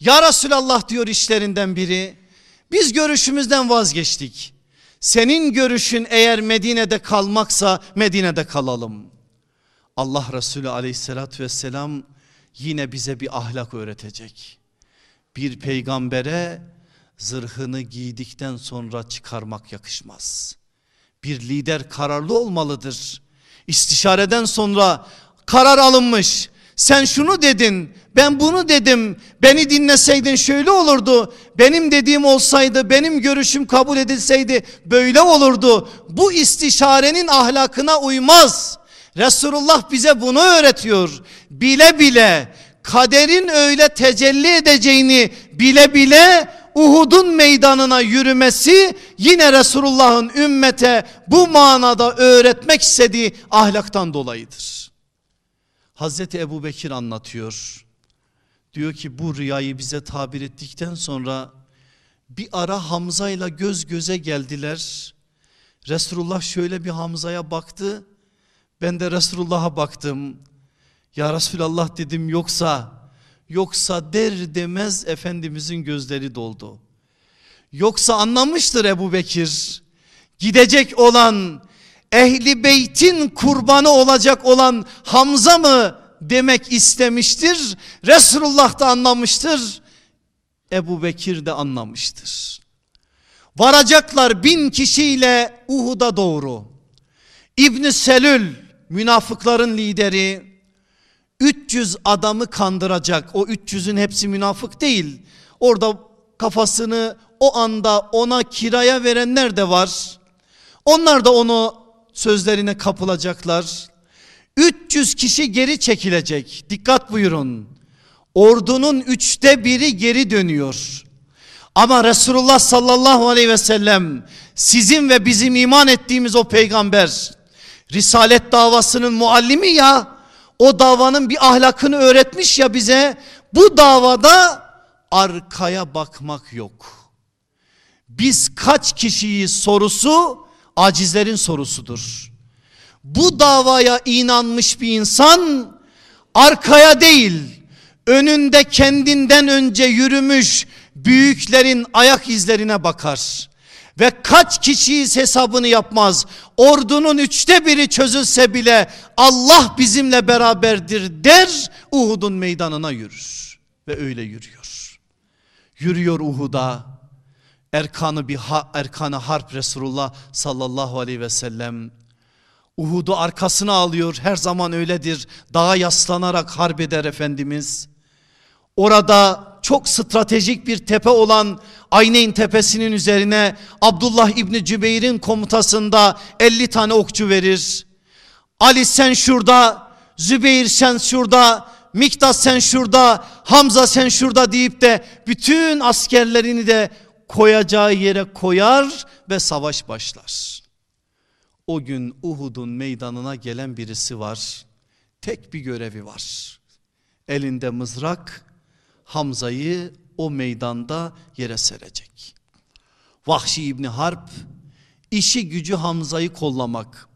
Ya Resulallah diyor işlerinden biri. Biz görüşümüzden vazgeçtik. Senin görüşün eğer Medine'de kalmaksa Medine'de kalalım. Allah Resulü aleyhissalatü vesselam yine bize bir ahlak öğretecek. Bir peygambere zırhını giydikten sonra çıkarmak yakışmaz. Bir lider kararlı olmalıdır. İstişareden sonra karar alınmış. Sen şunu dedin, ben bunu dedim. Beni dinleseydin şöyle olurdu. Benim dediğim olsaydı, benim görüşüm kabul edilseydi böyle olurdu. Bu istişarenin ahlakına uymaz. Resulullah bize bunu öğretiyor. Bile bile kaderin öyle tecelli edeceğini bile bile Uhud'un meydanına yürümesi yine Resulullah'ın ümmete bu manada öğretmek istediği ahlaktan dolayıdır. Hazreti Ebu Bekir anlatıyor. Diyor ki bu rüyayı bize tabir ettikten sonra bir ara Hamza ile göz göze geldiler. Resulullah şöyle bir Hamza'ya baktı. Ben de Resulullah'a baktım. Ya Resulallah dedim yoksa yoksa der demez Efendimizin gözleri doldu. Yoksa anlamıştır Ebu Bekir. Gidecek olan ehli beytin kurbanı olacak olan Hamza mı demek istemiştir. Resulullah da anlamıştır. Ebu Bekir de anlamıştır. Varacaklar bin kişiyle Uhud'a doğru. İbn Selül münafıkların lideri 300 adamı kandıracak. O 300'ün hepsi münafık değil. Orada kafasını o anda ona kiraya verenler de var. Onlar da onu sözlerine kapılacaklar. 300 kişi geri çekilecek. Dikkat buyurun. Ordunun üçte biri geri dönüyor. Ama Resulullah sallallahu aleyhi ve sellem sizin ve bizim iman ettiğimiz o peygamber Risalet davasının muallimi ya o davanın bir ahlakını öğretmiş ya bize bu davada arkaya bakmak yok. Biz kaç kişiyiz sorusu acizlerin sorusudur. Bu davaya inanmış bir insan arkaya değil önünde kendinden önce yürümüş büyüklerin ayak izlerine bakar. Ve kaç kişiyiz hesabını yapmaz. Ordunun üçte biri çözülse bile Allah bizimle beraberdir der. Uhud'un meydanına yürür. Ve öyle yürüyor. Yürüyor Uhud'a. Erkanı bir ha, Erkanı Harp Resulullah sallallahu aleyhi ve sellem. Uhud'u arkasına alıyor. Her zaman öyledir. Dağa yaslanarak harp eder Efendimiz. Orada çok stratejik bir tepe olan Ayneyn tepesinin üzerine Abdullah İbni Cübeyr'in komutasında 50 tane okçu verir. Ali sen şurada, Zübeyir sen şurada, Miktas sen şurada, Hamza sen şurada deyip de bütün askerlerini de koyacağı yere koyar ve savaş başlar. O gün Uhud'un meydanına gelen birisi var. Tek bir görevi var. Elinde mızrak Hamza'yı o meydanda yere serecek. Vahşi İbni Harp işi gücü Hamza'yı kollamak.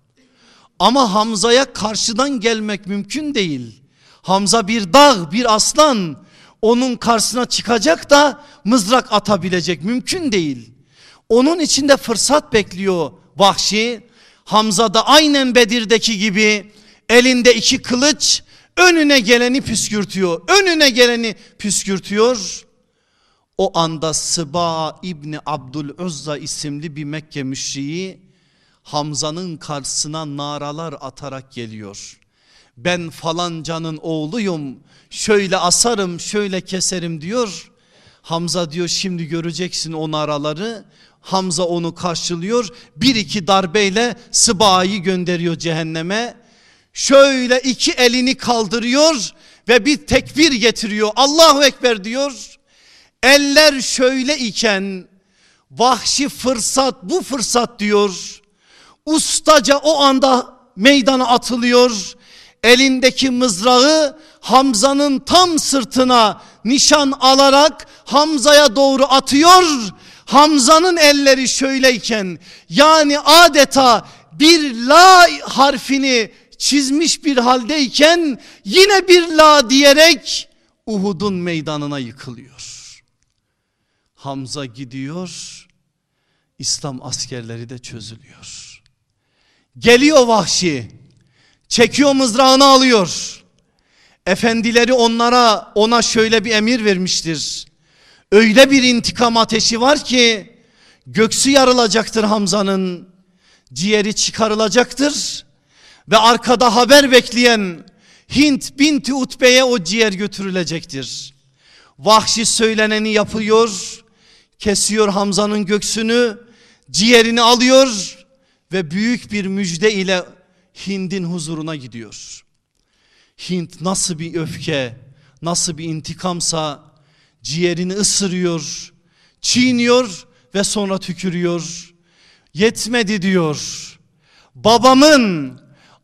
Ama Hamza'ya karşıdan gelmek mümkün değil. Hamza bir dağ bir aslan onun karşısına çıkacak da mızrak atabilecek mümkün değil. Onun içinde fırsat bekliyor Vahşi. Hamza da aynen Bedir'deki gibi elinde iki kılıç önüne geleni püskürtüyor. Önüne geleni püskürtüyor. O anda Sıba İbni Abdülüzza isimli bir Mekke müşriği Hamza'nın karşısına naralar atarak geliyor. Ben falancanın oğluyum şöyle asarım şöyle keserim diyor. Hamza diyor şimdi göreceksin o naraları. Hamza onu karşılıyor bir iki darbeyle Sıba'yı gönderiyor cehenneme. Şöyle iki elini kaldırıyor ve bir tekbir getiriyor Allahu Ekber diyor. Eller şöyle iken vahşi fırsat bu fırsat diyor. Ustaca o anda meydana atılıyor. Elindeki mızrağı Hamza'nın tam sırtına nişan alarak Hamza'ya doğru atıyor. Hamza'nın elleri şöyleyken yani adeta bir la harfini çizmiş bir haldeyken yine bir la diyerek Uhud'un meydanına yıkılıyor. Hamza gidiyor. İslam askerleri de çözülüyor. Geliyor vahşi. Çekiyor mızrağını alıyor. Efendileri onlara ona şöyle bir emir vermiştir. Öyle bir intikam ateşi var ki göksü yarılacaktır Hamza'nın. Ciğeri çıkarılacaktır. Ve arkada haber bekleyen Hint binti Utbe'ye o ciğer götürülecektir. Vahşi söyleneni yapıyor kesiyor Hamza'nın göksünü, ciğerini alıyor ve büyük bir müjde ile Hind'in huzuruna gidiyor. Hint nasıl bir öfke, nasıl bir intikamsa ciğerini ısırıyor, çiğniyor ve sonra tükürüyor. Yetmedi diyor. Babamın,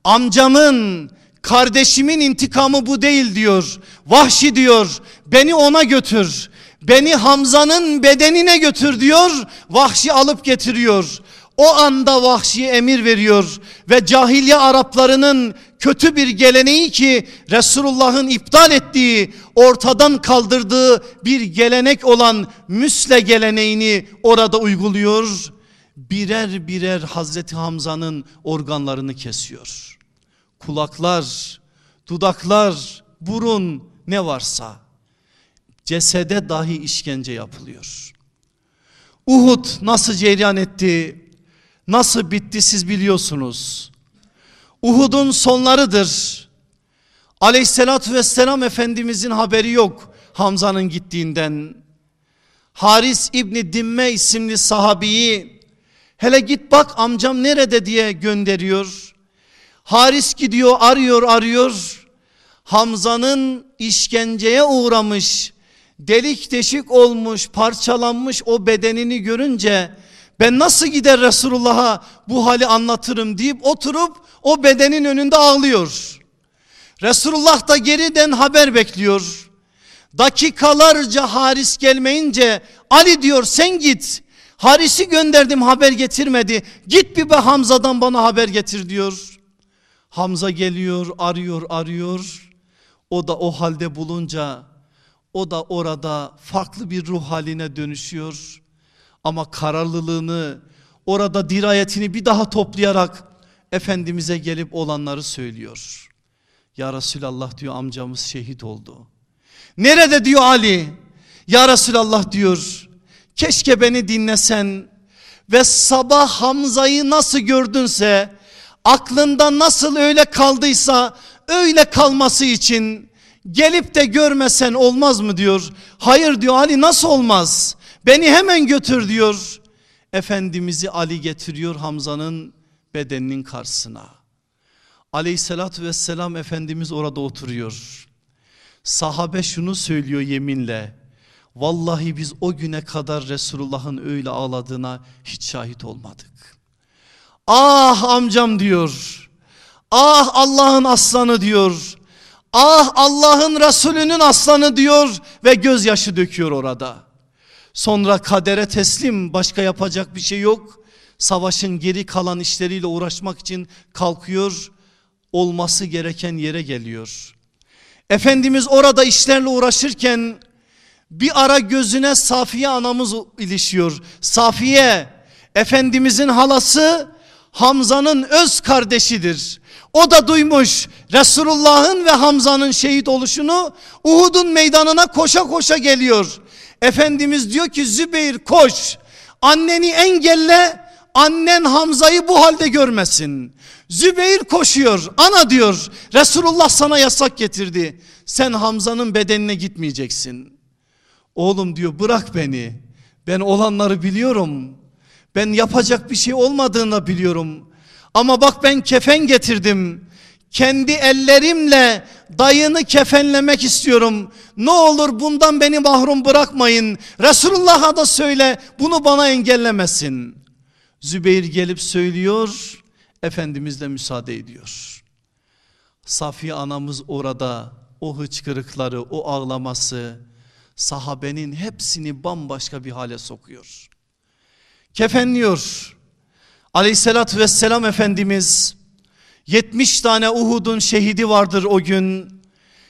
amcamın, kardeşimin intikamı bu değil diyor. Vahşi diyor beni ona götür. Beni Hamza'nın bedenine götür diyor. Vahşi alıp getiriyor. O anda Vahşi emir veriyor ve cahiliye Araplarının kötü bir geleneği ki Resulullah'ın iptal ettiği, ortadan kaldırdığı bir gelenek olan müsle geleneğini orada uyguluyor. Birer birer Hazreti Hamza'nın organlarını kesiyor. Kulaklar, dudaklar, burun ne varsa Cesede dahi işkence yapılıyor. Uhud nasıl cereyan etti? Nasıl bitti siz biliyorsunuz. Uhud'un sonlarıdır. Aleyhissalatü vesselam Efendimizin haberi yok Hamza'nın gittiğinden. Haris İbni Dimme isimli sahabiyi Hele git bak amcam nerede diye gönderiyor. Haris gidiyor arıyor arıyor. Hamza'nın işkenceye uğramış, delik deşik olmuş, parçalanmış o bedenini görünce ben nasıl gider Resulullah'a bu hali anlatırım deyip oturup o bedenin önünde ağlıyor. Resulullah da geriden haber bekliyor. Dakikalarca Haris gelmeyince Ali diyor sen git. Haris'i gönderdim haber getirmedi. Git bir be Hamza'dan bana haber getir diyor. Hamza geliyor arıyor arıyor. O da o halde bulunca o da orada farklı bir ruh haline dönüşüyor. Ama kararlılığını orada dirayetini bir daha toplayarak Efendimiz'e gelip olanları söylüyor. Ya Resulallah diyor amcamız şehit oldu. Nerede diyor Ali? Ya Resulallah diyor. Keşke beni dinlesen ve sabah Hamza'yı nasıl gördünse aklında nasıl öyle kaldıysa öyle kalması için gelip de görmesen olmaz mı diyor. Hayır diyor Ali nasıl olmaz? Beni hemen götür diyor. Efendimiz'i Ali getiriyor Hamza'nın bedeninin karşısına. Aleyhissalatü vesselam Efendimiz orada oturuyor. Sahabe şunu söylüyor yeminle. Vallahi biz o güne kadar Resulullah'ın öyle ağladığına hiç şahit olmadık. Ah amcam diyor. Ah Allah'ın aslanı diyor. Ah Allah'ın Resulünün aslanı diyor ve gözyaşı döküyor orada. Sonra kadere teslim başka yapacak bir şey yok. Savaşın geri kalan işleriyle uğraşmak için kalkıyor. Olması gereken yere geliyor. Efendimiz orada işlerle uğraşırken bir ara gözüne Safiye anamız ilişiyor. Safiye Efendimizin halası Hamza'nın öz kardeşidir. O da duymuş Resulullah'ın ve Hamza'nın şehit oluşunu Uhud'un meydanına koşa koşa geliyor. Efendimiz diyor ki Zübeyir koş anneni engelle annen Hamza'yı bu halde görmesin. Zübeyir koşuyor ana diyor Resulullah sana yasak getirdi sen Hamza'nın bedenine gitmeyeceksin. Oğlum diyor bırak beni ben olanları biliyorum ben yapacak bir şey olmadığını biliyorum ama bak ben kefen getirdim kendi ellerimle dayını kefenlemek istiyorum. Ne olur bundan beni mahrum bırakmayın. Resulullah'a da söyle bunu bana engellemesin. Zübeyir gelip söylüyor. Efendimiz de müsaade ediyor. Safiye anamız orada o hıçkırıkları o ağlaması sahabenin hepsini bambaşka bir hale sokuyor. Kefenliyor. Aleyhissalatü vesselam Efendimiz 70 tane Uhud'un şehidi vardır o gün.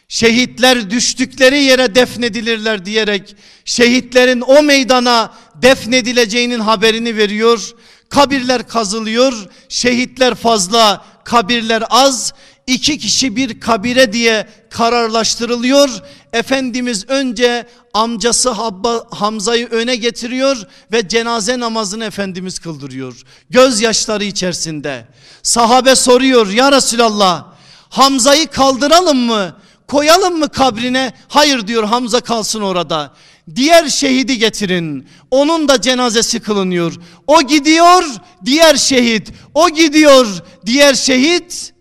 Şehitler düştükleri yere defnedilirler diyerek şehitlerin o meydana defnedileceğinin haberini veriyor. Kabirler kazılıyor. Şehitler fazla, kabirler az. İki kişi bir kabire diye kararlaştırılıyor. Efendimiz önce amcası Hamza'yı öne getiriyor ve cenaze namazını Efendimiz kıldırıyor. Gözyaşları içerisinde. Sahabe soruyor ya Resulallah Hamza'yı kaldıralım mı? Koyalım mı kabrine? Hayır diyor Hamza kalsın orada. Diğer şehidi getirin. Onun da cenazesi kılınıyor. O gidiyor, diğer şehit. O gidiyor, diğer şehit.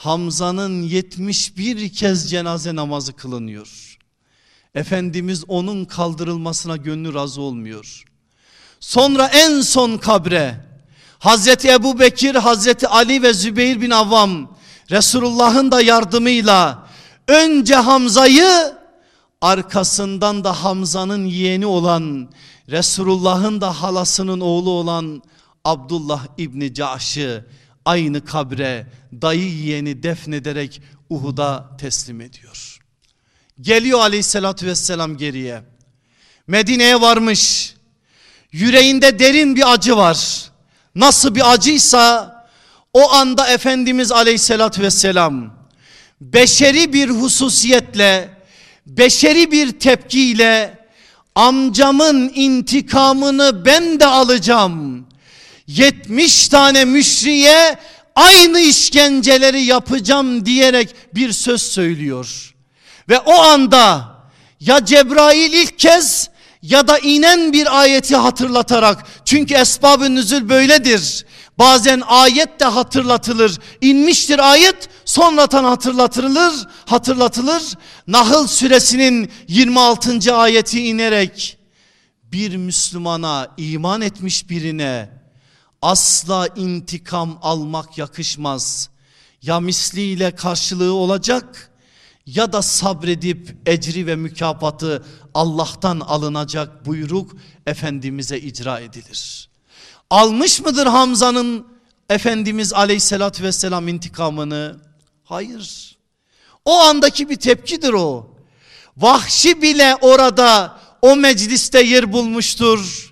Hamza'nın 71 kez cenaze namazı kılınıyor. Efendimiz onun kaldırılmasına gönlü razı olmuyor. Sonra en son kabre Hazreti Ebu Bekir, Hazreti Ali ve Zübeyir bin Avvam Resulullah'ın da yardımıyla önce Hamza'yı arkasından da Hamza'nın yeğeni olan Resulullah'ın da halasının oğlu olan Abdullah İbni Caş'ı aynı kabre dayı yeğeni defnederek Uhud'a teslim ediyor. Geliyor aleyhissalatü vesselam geriye. Medine'ye varmış. Yüreğinde derin bir acı var. Nasıl bir acıysa o anda Efendimiz aleyhissalatü vesselam beşeri bir hususiyetle beşeri bir tepkiyle amcamın intikamını ben de alacağım. 70 tane müşriye aynı işkenceleri yapacağım diyerek bir söz söylüyor. Ve o anda ya Cebrail ilk kez ya da inen bir ayeti hatırlatarak Çünkü esbab-ı nüzül böyledir. Bazen ayet de hatırlatılır. İnmiştir ayet sonradan hatırlatılır, hatırlatılır. Nahl suresinin 26. ayeti inerek bir Müslümana iman etmiş birine asla intikam almak yakışmaz. Ya misliyle karşılığı olacak ya da sabredip ecri ve mükafatı Allah'tan alınacak buyruk Efendimiz'e icra edilir. Almış mıdır Hamza'nın Efendimiz aleyhissalatü vesselam intikamını? Hayır. O andaki bir tepkidir o. Vahşi bile orada o mecliste yer bulmuştur.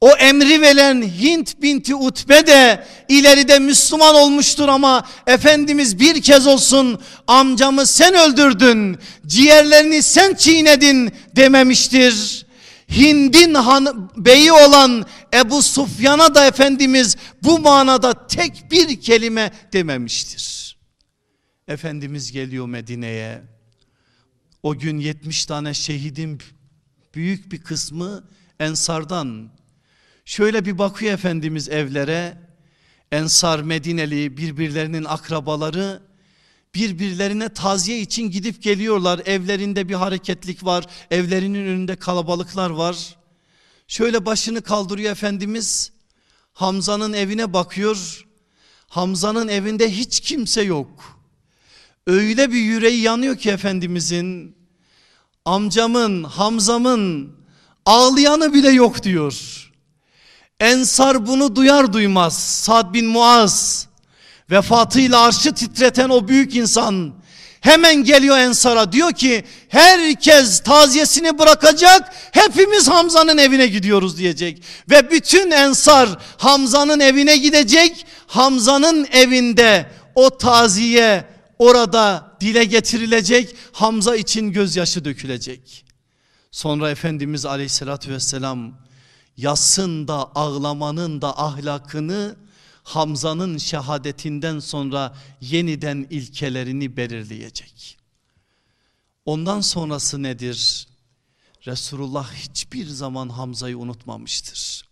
O emri veren Hint binti Utbe de ileride Müslüman olmuştur ama Efendimiz bir kez olsun amcamı sen öldürdün, ciğerlerini sen çiğnedin dememiştir. Hind'in han, beyi olan Ebu Sufyan'a da Efendimiz bu manada tek bir kelime dememiştir. Efendimiz geliyor Medine'ye. O gün 70 tane şehidin büyük bir kısmı Ensardan. Şöyle bir bakıyor Efendimiz evlere. Ensar Medineli birbirlerinin akrabaları birbirlerine taziye için gidip geliyorlar. Evlerinde bir hareketlik var. Evlerinin önünde kalabalıklar var. Şöyle başını kaldırıyor Efendimiz. Hamza'nın evine bakıyor. Hamza'nın evinde hiç kimse yok. Öyle bir yüreği yanıyor ki Efendimizin amcamın, Hamza'mın ağlayanı bile yok diyor. Ensar bunu duyar duymaz Sad bin Muaz vefatıyla arşı titreten o büyük insan hemen geliyor Ensar'a diyor ki herkes taziyesini bırakacak hepimiz Hamza'nın evine gidiyoruz diyecek ve bütün Ensar Hamza'nın evine gidecek Hamza'nın evinde o taziye orada dile getirilecek Hamza için gözyaşı dökülecek. Sonra Efendimiz aleyhissalatü vesselam yatsın da ağlamanın da ahlakını Hamza'nın şehadetinden sonra yeniden ilkelerini belirleyecek. Ondan sonrası nedir? Resulullah hiçbir zaman Hamza'yı unutmamıştır.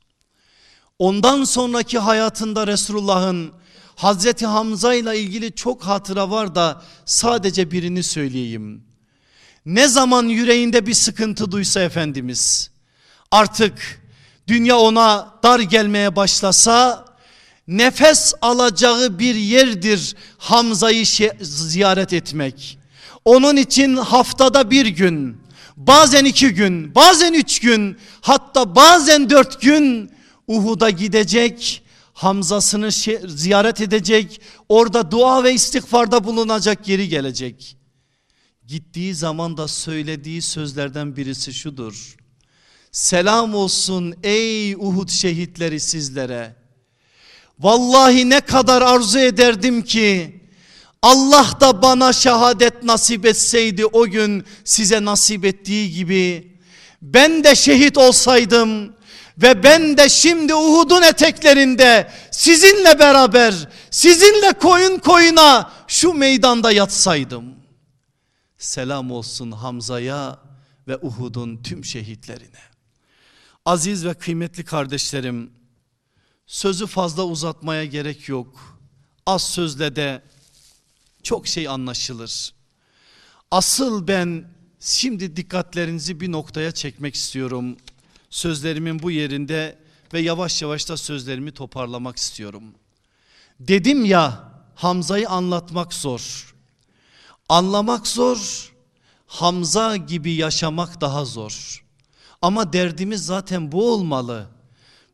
Ondan sonraki hayatında Resulullah'ın Hazreti Hamza ile ilgili çok hatıra var da sadece birini söyleyeyim. Ne zaman yüreğinde bir sıkıntı duysa Efendimiz artık dünya ona dar gelmeye başlasa nefes alacağı bir yerdir Hamza'yı ziyaret etmek. Onun için haftada bir gün bazen iki gün bazen üç gün hatta bazen dört gün Uhud'a gidecek Hamzasını ziyaret edecek orada dua ve istiğfarda bulunacak geri gelecek. Gittiği zaman da söylediği sözlerden birisi şudur. Selam olsun ey Uhud şehitleri sizlere. Vallahi ne kadar arzu ederdim ki Allah da bana şehadet nasip etseydi o gün size nasip ettiği gibi ben de şehit olsaydım ve ben de şimdi Uhud'un eteklerinde sizinle beraber sizinle koyun koyuna şu meydanda yatsaydım. Selam olsun Hamza'ya ve Uhud'un tüm şehitlerine. Aziz ve kıymetli kardeşlerim sözü fazla uzatmaya gerek yok. Az sözle de çok şey anlaşılır. Asıl ben şimdi dikkatlerinizi bir noktaya çekmek istiyorum. Sözlerimin bu yerinde ve yavaş yavaş da sözlerimi toparlamak istiyorum. Dedim ya Hamza'yı anlatmak zor. Anlamak zor. Hamza gibi yaşamak daha zor. Ama derdimiz zaten bu olmalı.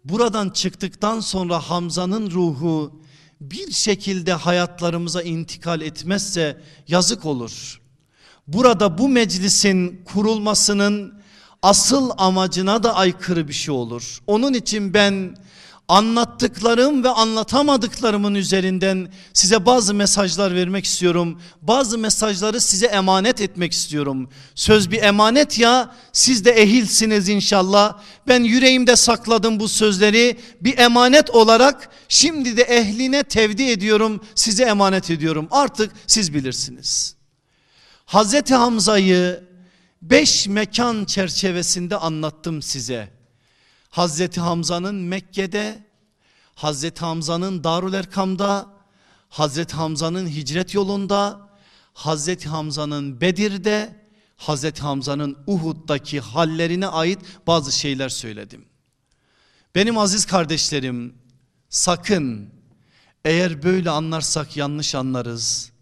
Buradan çıktıktan sonra Hamza'nın ruhu bir şekilde hayatlarımıza intikal etmezse yazık olur. Burada bu meclisin kurulmasının asıl amacına da aykırı bir şey olur. Onun için ben anlattıklarım ve anlatamadıklarımın üzerinden size bazı mesajlar vermek istiyorum. Bazı mesajları size emanet etmek istiyorum. Söz bir emanet ya siz de ehilsiniz inşallah. Ben yüreğimde sakladım bu sözleri bir emanet olarak şimdi de ehline tevdi ediyorum size emanet ediyorum. Artık siz bilirsiniz. Hazreti Hamza'yı beş mekan çerçevesinde anlattım size. Hazreti Hamza'nın Mekke'de, Hazreti Hamza'nın Darül Erkam'da, Hazreti Hamza'nın hicret yolunda, Hazreti Hamza'nın Bedir'de, Hazreti Hamza'nın Uhud'daki hallerine ait bazı şeyler söyledim. Benim aziz kardeşlerim sakın eğer böyle anlarsak yanlış anlarız.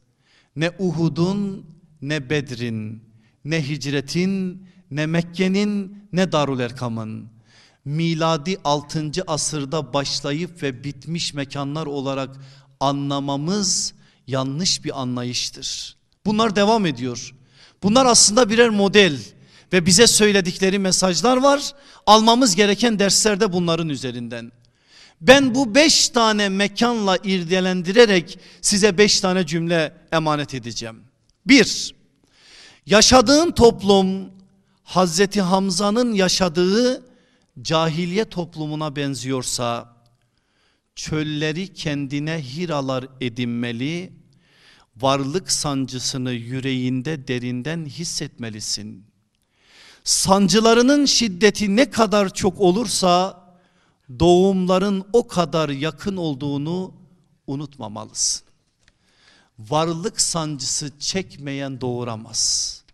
Ne Uhud'un ne Bedir'in ne hicretin ne Mekke'nin ne Darül Erkam'ın miladi 6. asırda başlayıp ve bitmiş mekanlar olarak anlamamız yanlış bir anlayıştır. Bunlar devam ediyor. Bunlar aslında birer model ve bize söyledikleri mesajlar var. Almamız gereken derslerde bunların üzerinden. Ben bu beş tane mekanla irdelendirerek size beş tane cümle emanet edeceğim. Bir, yaşadığın toplum Hazreti Hamza'nın yaşadığı cahiliye toplumuna benziyorsa çölleri kendine hiralar edinmeli, varlık sancısını yüreğinde derinden hissetmelisin. Sancılarının şiddeti ne kadar çok olursa doğumların o kadar yakın olduğunu unutmamalısın. Varlık sancısı çekmeyen doğuramaz.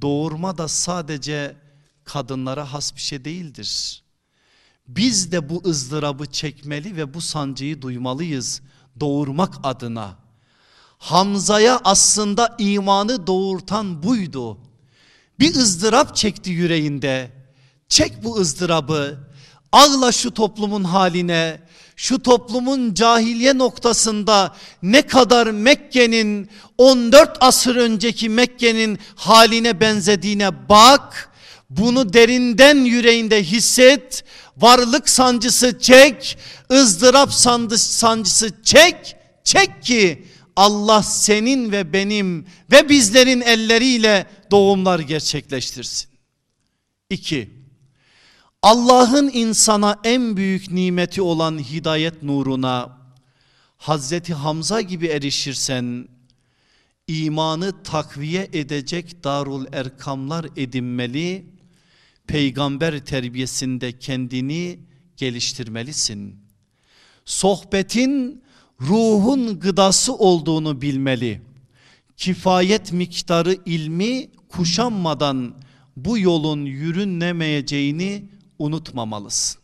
Doğurma da sadece kadınlara has bir şey değildir. Biz de bu ızdırabı çekmeli ve bu sancıyı duymalıyız doğurmak adına. Hamza'ya aslında imanı doğurtan buydu. Bir ızdırap çekti yüreğinde. Çek bu ızdırabı. Ağla şu toplumun haline. Şu toplumun cahiliye noktasında ne kadar Mekke'nin 14 asır önceki Mekke'nin haline benzediğine bak. Bunu derinden yüreğinde hisset. Varlık sancısı çek. ızdırap sancısı çek. Çek ki Allah senin ve benim ve bizlerin elleriyle doğumlar gerçekleştirsin. İki, Allah'ın insana en büyük nimeti olan hidayet nuruna Hazreti Hamza gibi erişirsen imanı takviye edecek darul erkamlar edinmeli, peygamber terbiyesinde kendini geliştirmelisin. Sohbetin ruhun gıdası olduğunu bilmeli. Kifayet miktarı ilmi kuşanmadan bu yolun yürünlemeyeceğini unutmamalısın.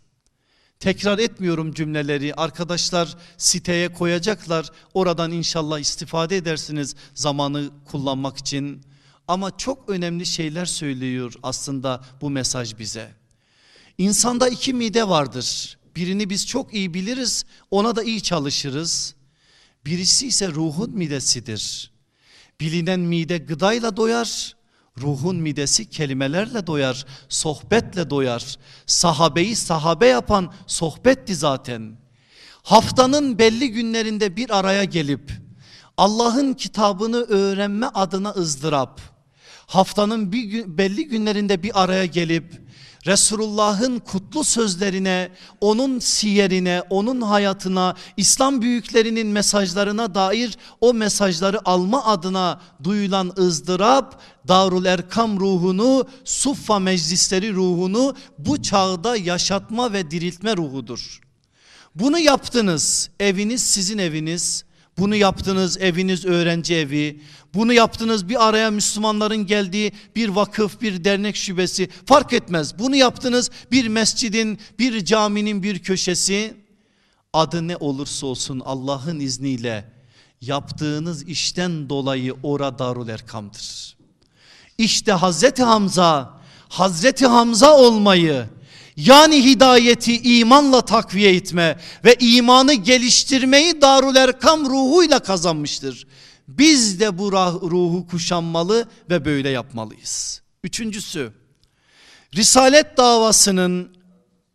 Tekrar etmiyorum cümleleri arkadaşlar siteye koyacaklar oradan inşallah istifade edersiniz zamanı kullanmak için. Ama çok önemli şeyler söylüyor aslında bu mesaj bize. İnsanda iki mide vardır. Birini biz çok iyi biliriz ona da iyi çalışırız. Birisi ise ruhun midesidir. Bilinen mide gıdayla doyar Ruhun midesi kelimelerle doyar, sohbetle doyar. Sahabeyi sahabe yapan sohbetti zaten. Haftanın belli günlerinde bir araya gelip Allah'ın kitabını öğrenme adına ızdırap. Haftanın bir gün, belli günlerinde bir araya gelip Resulullah'ın kutlu sözlerine, onun siyerine, onun hayatına, İslam büyüklerinin mesajlarına dair o mesajları alma adına duyulan ızdırap, Darul Erkam ruhunu, Suffa meclisleri ruhunu bu çağda yaşatma ve diriltme ruhudur. Bunu yaptınız, eviniz sizin eviniz, bunu yaptınız eviniz öğrenci evi. Bunu yaptınız bir araya Müslümanların geldiği bir vakıf bir dernek şubesi fark etmez. Bunu yaptınız bir mescidin bir caminin bir köşesi. Adı ne olursa olsun Allah'ın izniyle yaptığınız işten dolayı ora Darul Erkam'dır. İşte Hazreti Hamza Hazreti Hamza olmayı yani hidayeti imanla takviye etme ve imanı geliştirmeyi Darul Erkam ruhuyla kazanmıştır. Biz de bu ruhu kuşanmalı ve böyle yapmalıyız. Üçüncüsü Risalet davasının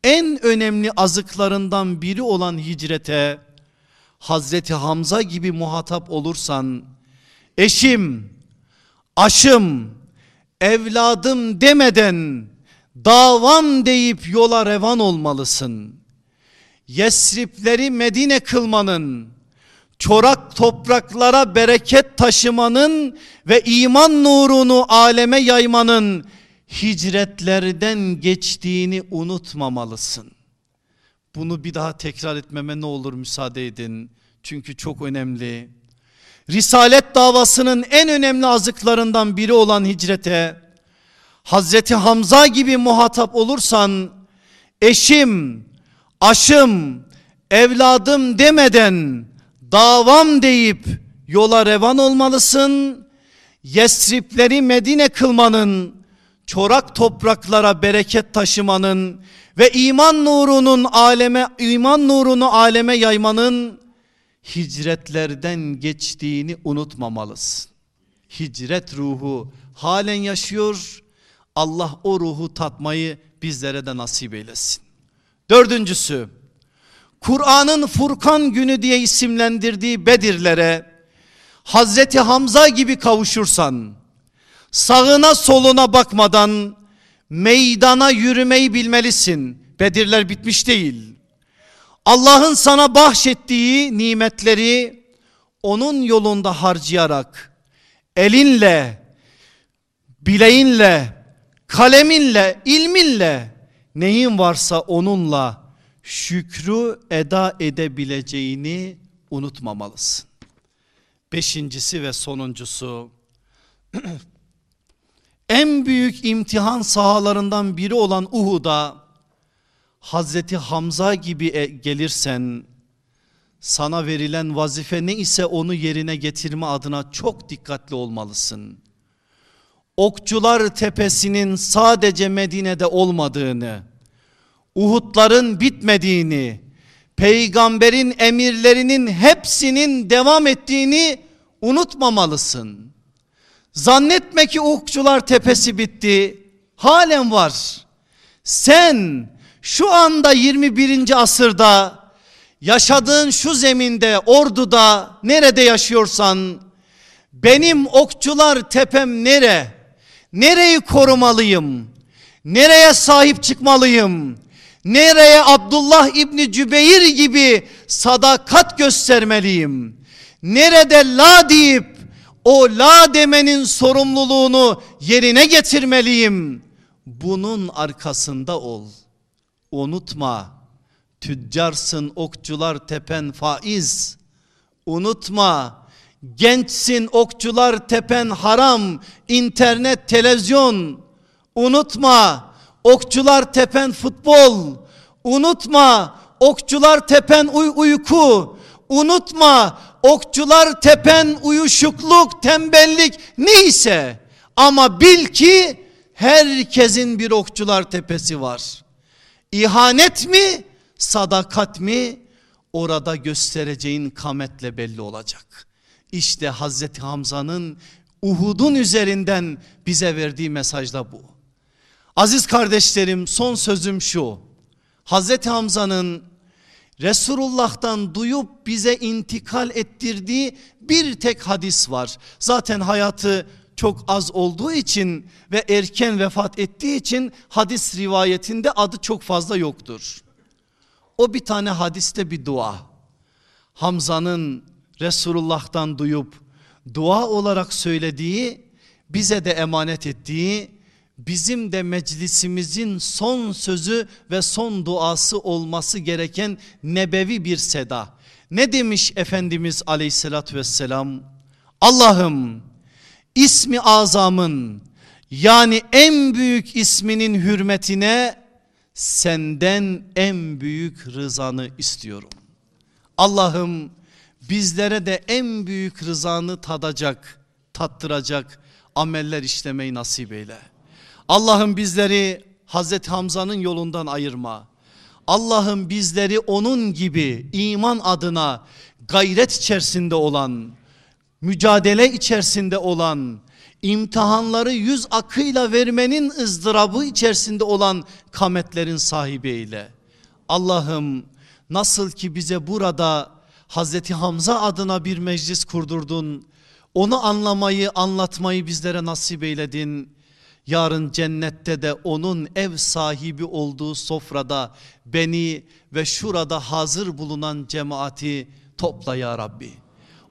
en önemli azıklarından biri olan hicrete Hazreti Hamza gibi muhatap olursan eşim, aşım, evladım demeden davam deyip yola revan olmalısın. Yesripleri Medine kılmanın, çorak topraklara bereket taşımanın ve iman nurunu aleme yaymanın hicretlerden geçtiğini unutmamalısın. Bunu bir daha tekrar etmeme ne olur müsaade edin. Çünkü çok önemli. Risalet davasının en önemli azıklarından biri olan hicrete Hazreti Hamza gibi muhatap olursan eşim, aşım, evladım demeden davam deyip yola revan olmalısın. Yesripleri Medine kılmanın, çorak topraklara bereket taşımanın ve iman nurunun aleme iman nurunu aleme yaymanın hicretlerden geçtiğini unutmamalısın. Hicret ruhu halen yaşıyor. Allah o ruhu tatmayı bizlere de nasip eylesin. Dördüncüsü Kur'an'ın Furkan günü diye isimlendirdiği Bedirlere Hazreti Hamza gibi kavuşursan sağına soluna bakmadan meydana yürümeyi bilmelisin. Bedirler bitmiş değil. Allah'ın sana bahşettiği nimetleri onun yolunda harcayarak elinle, bileğinle, kaleminle, ilminle neyin varsa onunla şükrü eda edebileceğini unutmamalısın. Beşincisi ve sonuncusu en büyük imtihan sahalarından biri olan Uhud'a Hazreti Hamza gibi e, gelirsen sana verilen vazife ne ise onu yerine getirme adına çok dikkatli olmalısın. Okçular tepesinin sadece Medine'de olmadığını, Uhudların bitmediğini, peygamberin emirlerinin hepsinin devam ettiğini unutmamalısın. Zannetme ki okçular tepesi bitti. Halen var. Sen şu anda 21. asırda yaşadığın şu zeminde, orduda, nerede yaşıyorsan benim okçular tepem nere? Nereyi korumalıyım? Nereye sahip çıkmalıyım? Nereye Abdullah İbni Cübeyr gibi sadakat göstermeliyim? Nerede la deyip o la demenin sorumluluğunu yerine getirmeliyim. Bunun arkasında ol. Unutma. Tüccarsın okçular tepen faiz. Unutma. Gençsin okçular tepen haram, internet, televizyon. Unutma. Okçular tepen futbol. Unutma. Okçular tepen uy uyku. Unutma okçular tepen uyuşukluk, tembellik neyse ama bil ki herkesin bir okçular tepesi var. İhanet mi, sadakat mi orada göstereceğin kametle belli olacak. İşte Hazreti Hamza'nın Uhud'un üzerinden bize verdiği mesaj da bu. Aziz kardeşlerim son sözüm şu. Hazreti Hamza'nın Resulullah'tan duyup bize intikal ettirdiği bir tek hadis var. Zaten hayatı çok az olduğu için ve erken vefat ettiği için hadis rivayetinde adı çok fazla yoktur. O bir tane hadiste bir dua. Hamza'nın Resulullah'tan duyup dua olarak söylediği bize de emanet ettiği bizim de meclisimizin son sözü ve son duası olması gereken nebevi bir seda. Ne demiş Efendimiz aleyhissalatü vesselam? Allah'ım ismi azamın yani en büyük isminin hürmetine senden en büyük rızanı istiyorum. Allah'ım bizlere de en büyük rızanı tadacak, tattıracak ameller işlemeyi nasip eyle. Allah'ım bizleri Hazreti Hamza'nın yolundan ayırma. Allah'ım bizleri onun gibi iman adına gayret içerisinde olan, mücadele içerisinde olan, imtihanları yüz akıyla vermenin ızdırabı içerisinde olan kametlerin sahibi eyle. Allah'ım nasıl ki bize burada Hazreti Hamza adına bir meclis kurdurdun, onu anlamayı, anlatmayı bizlere nasip eyledin. Yarın cennette de onun ev sahibi olduğu sofrada beni ve şurada hazır bulunan cemaati topla ya Rabbi.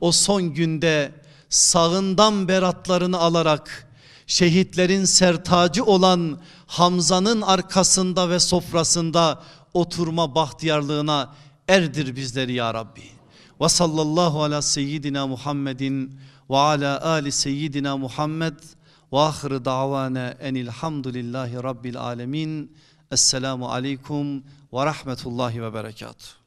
O son günde sağından beratlarını alarak şehitlerin sertacı olan Hamza'nın arkasında ve sofrasında oturma bahtiyarlığına erdir bizleri ya Rabbi. وصلى الله على سيدنا محمد وعلى آل سيدنا محمد. وآخر دعوانا أن الحمد لله رب العالمين. السلام عليكم ورحمة الله وبركاته.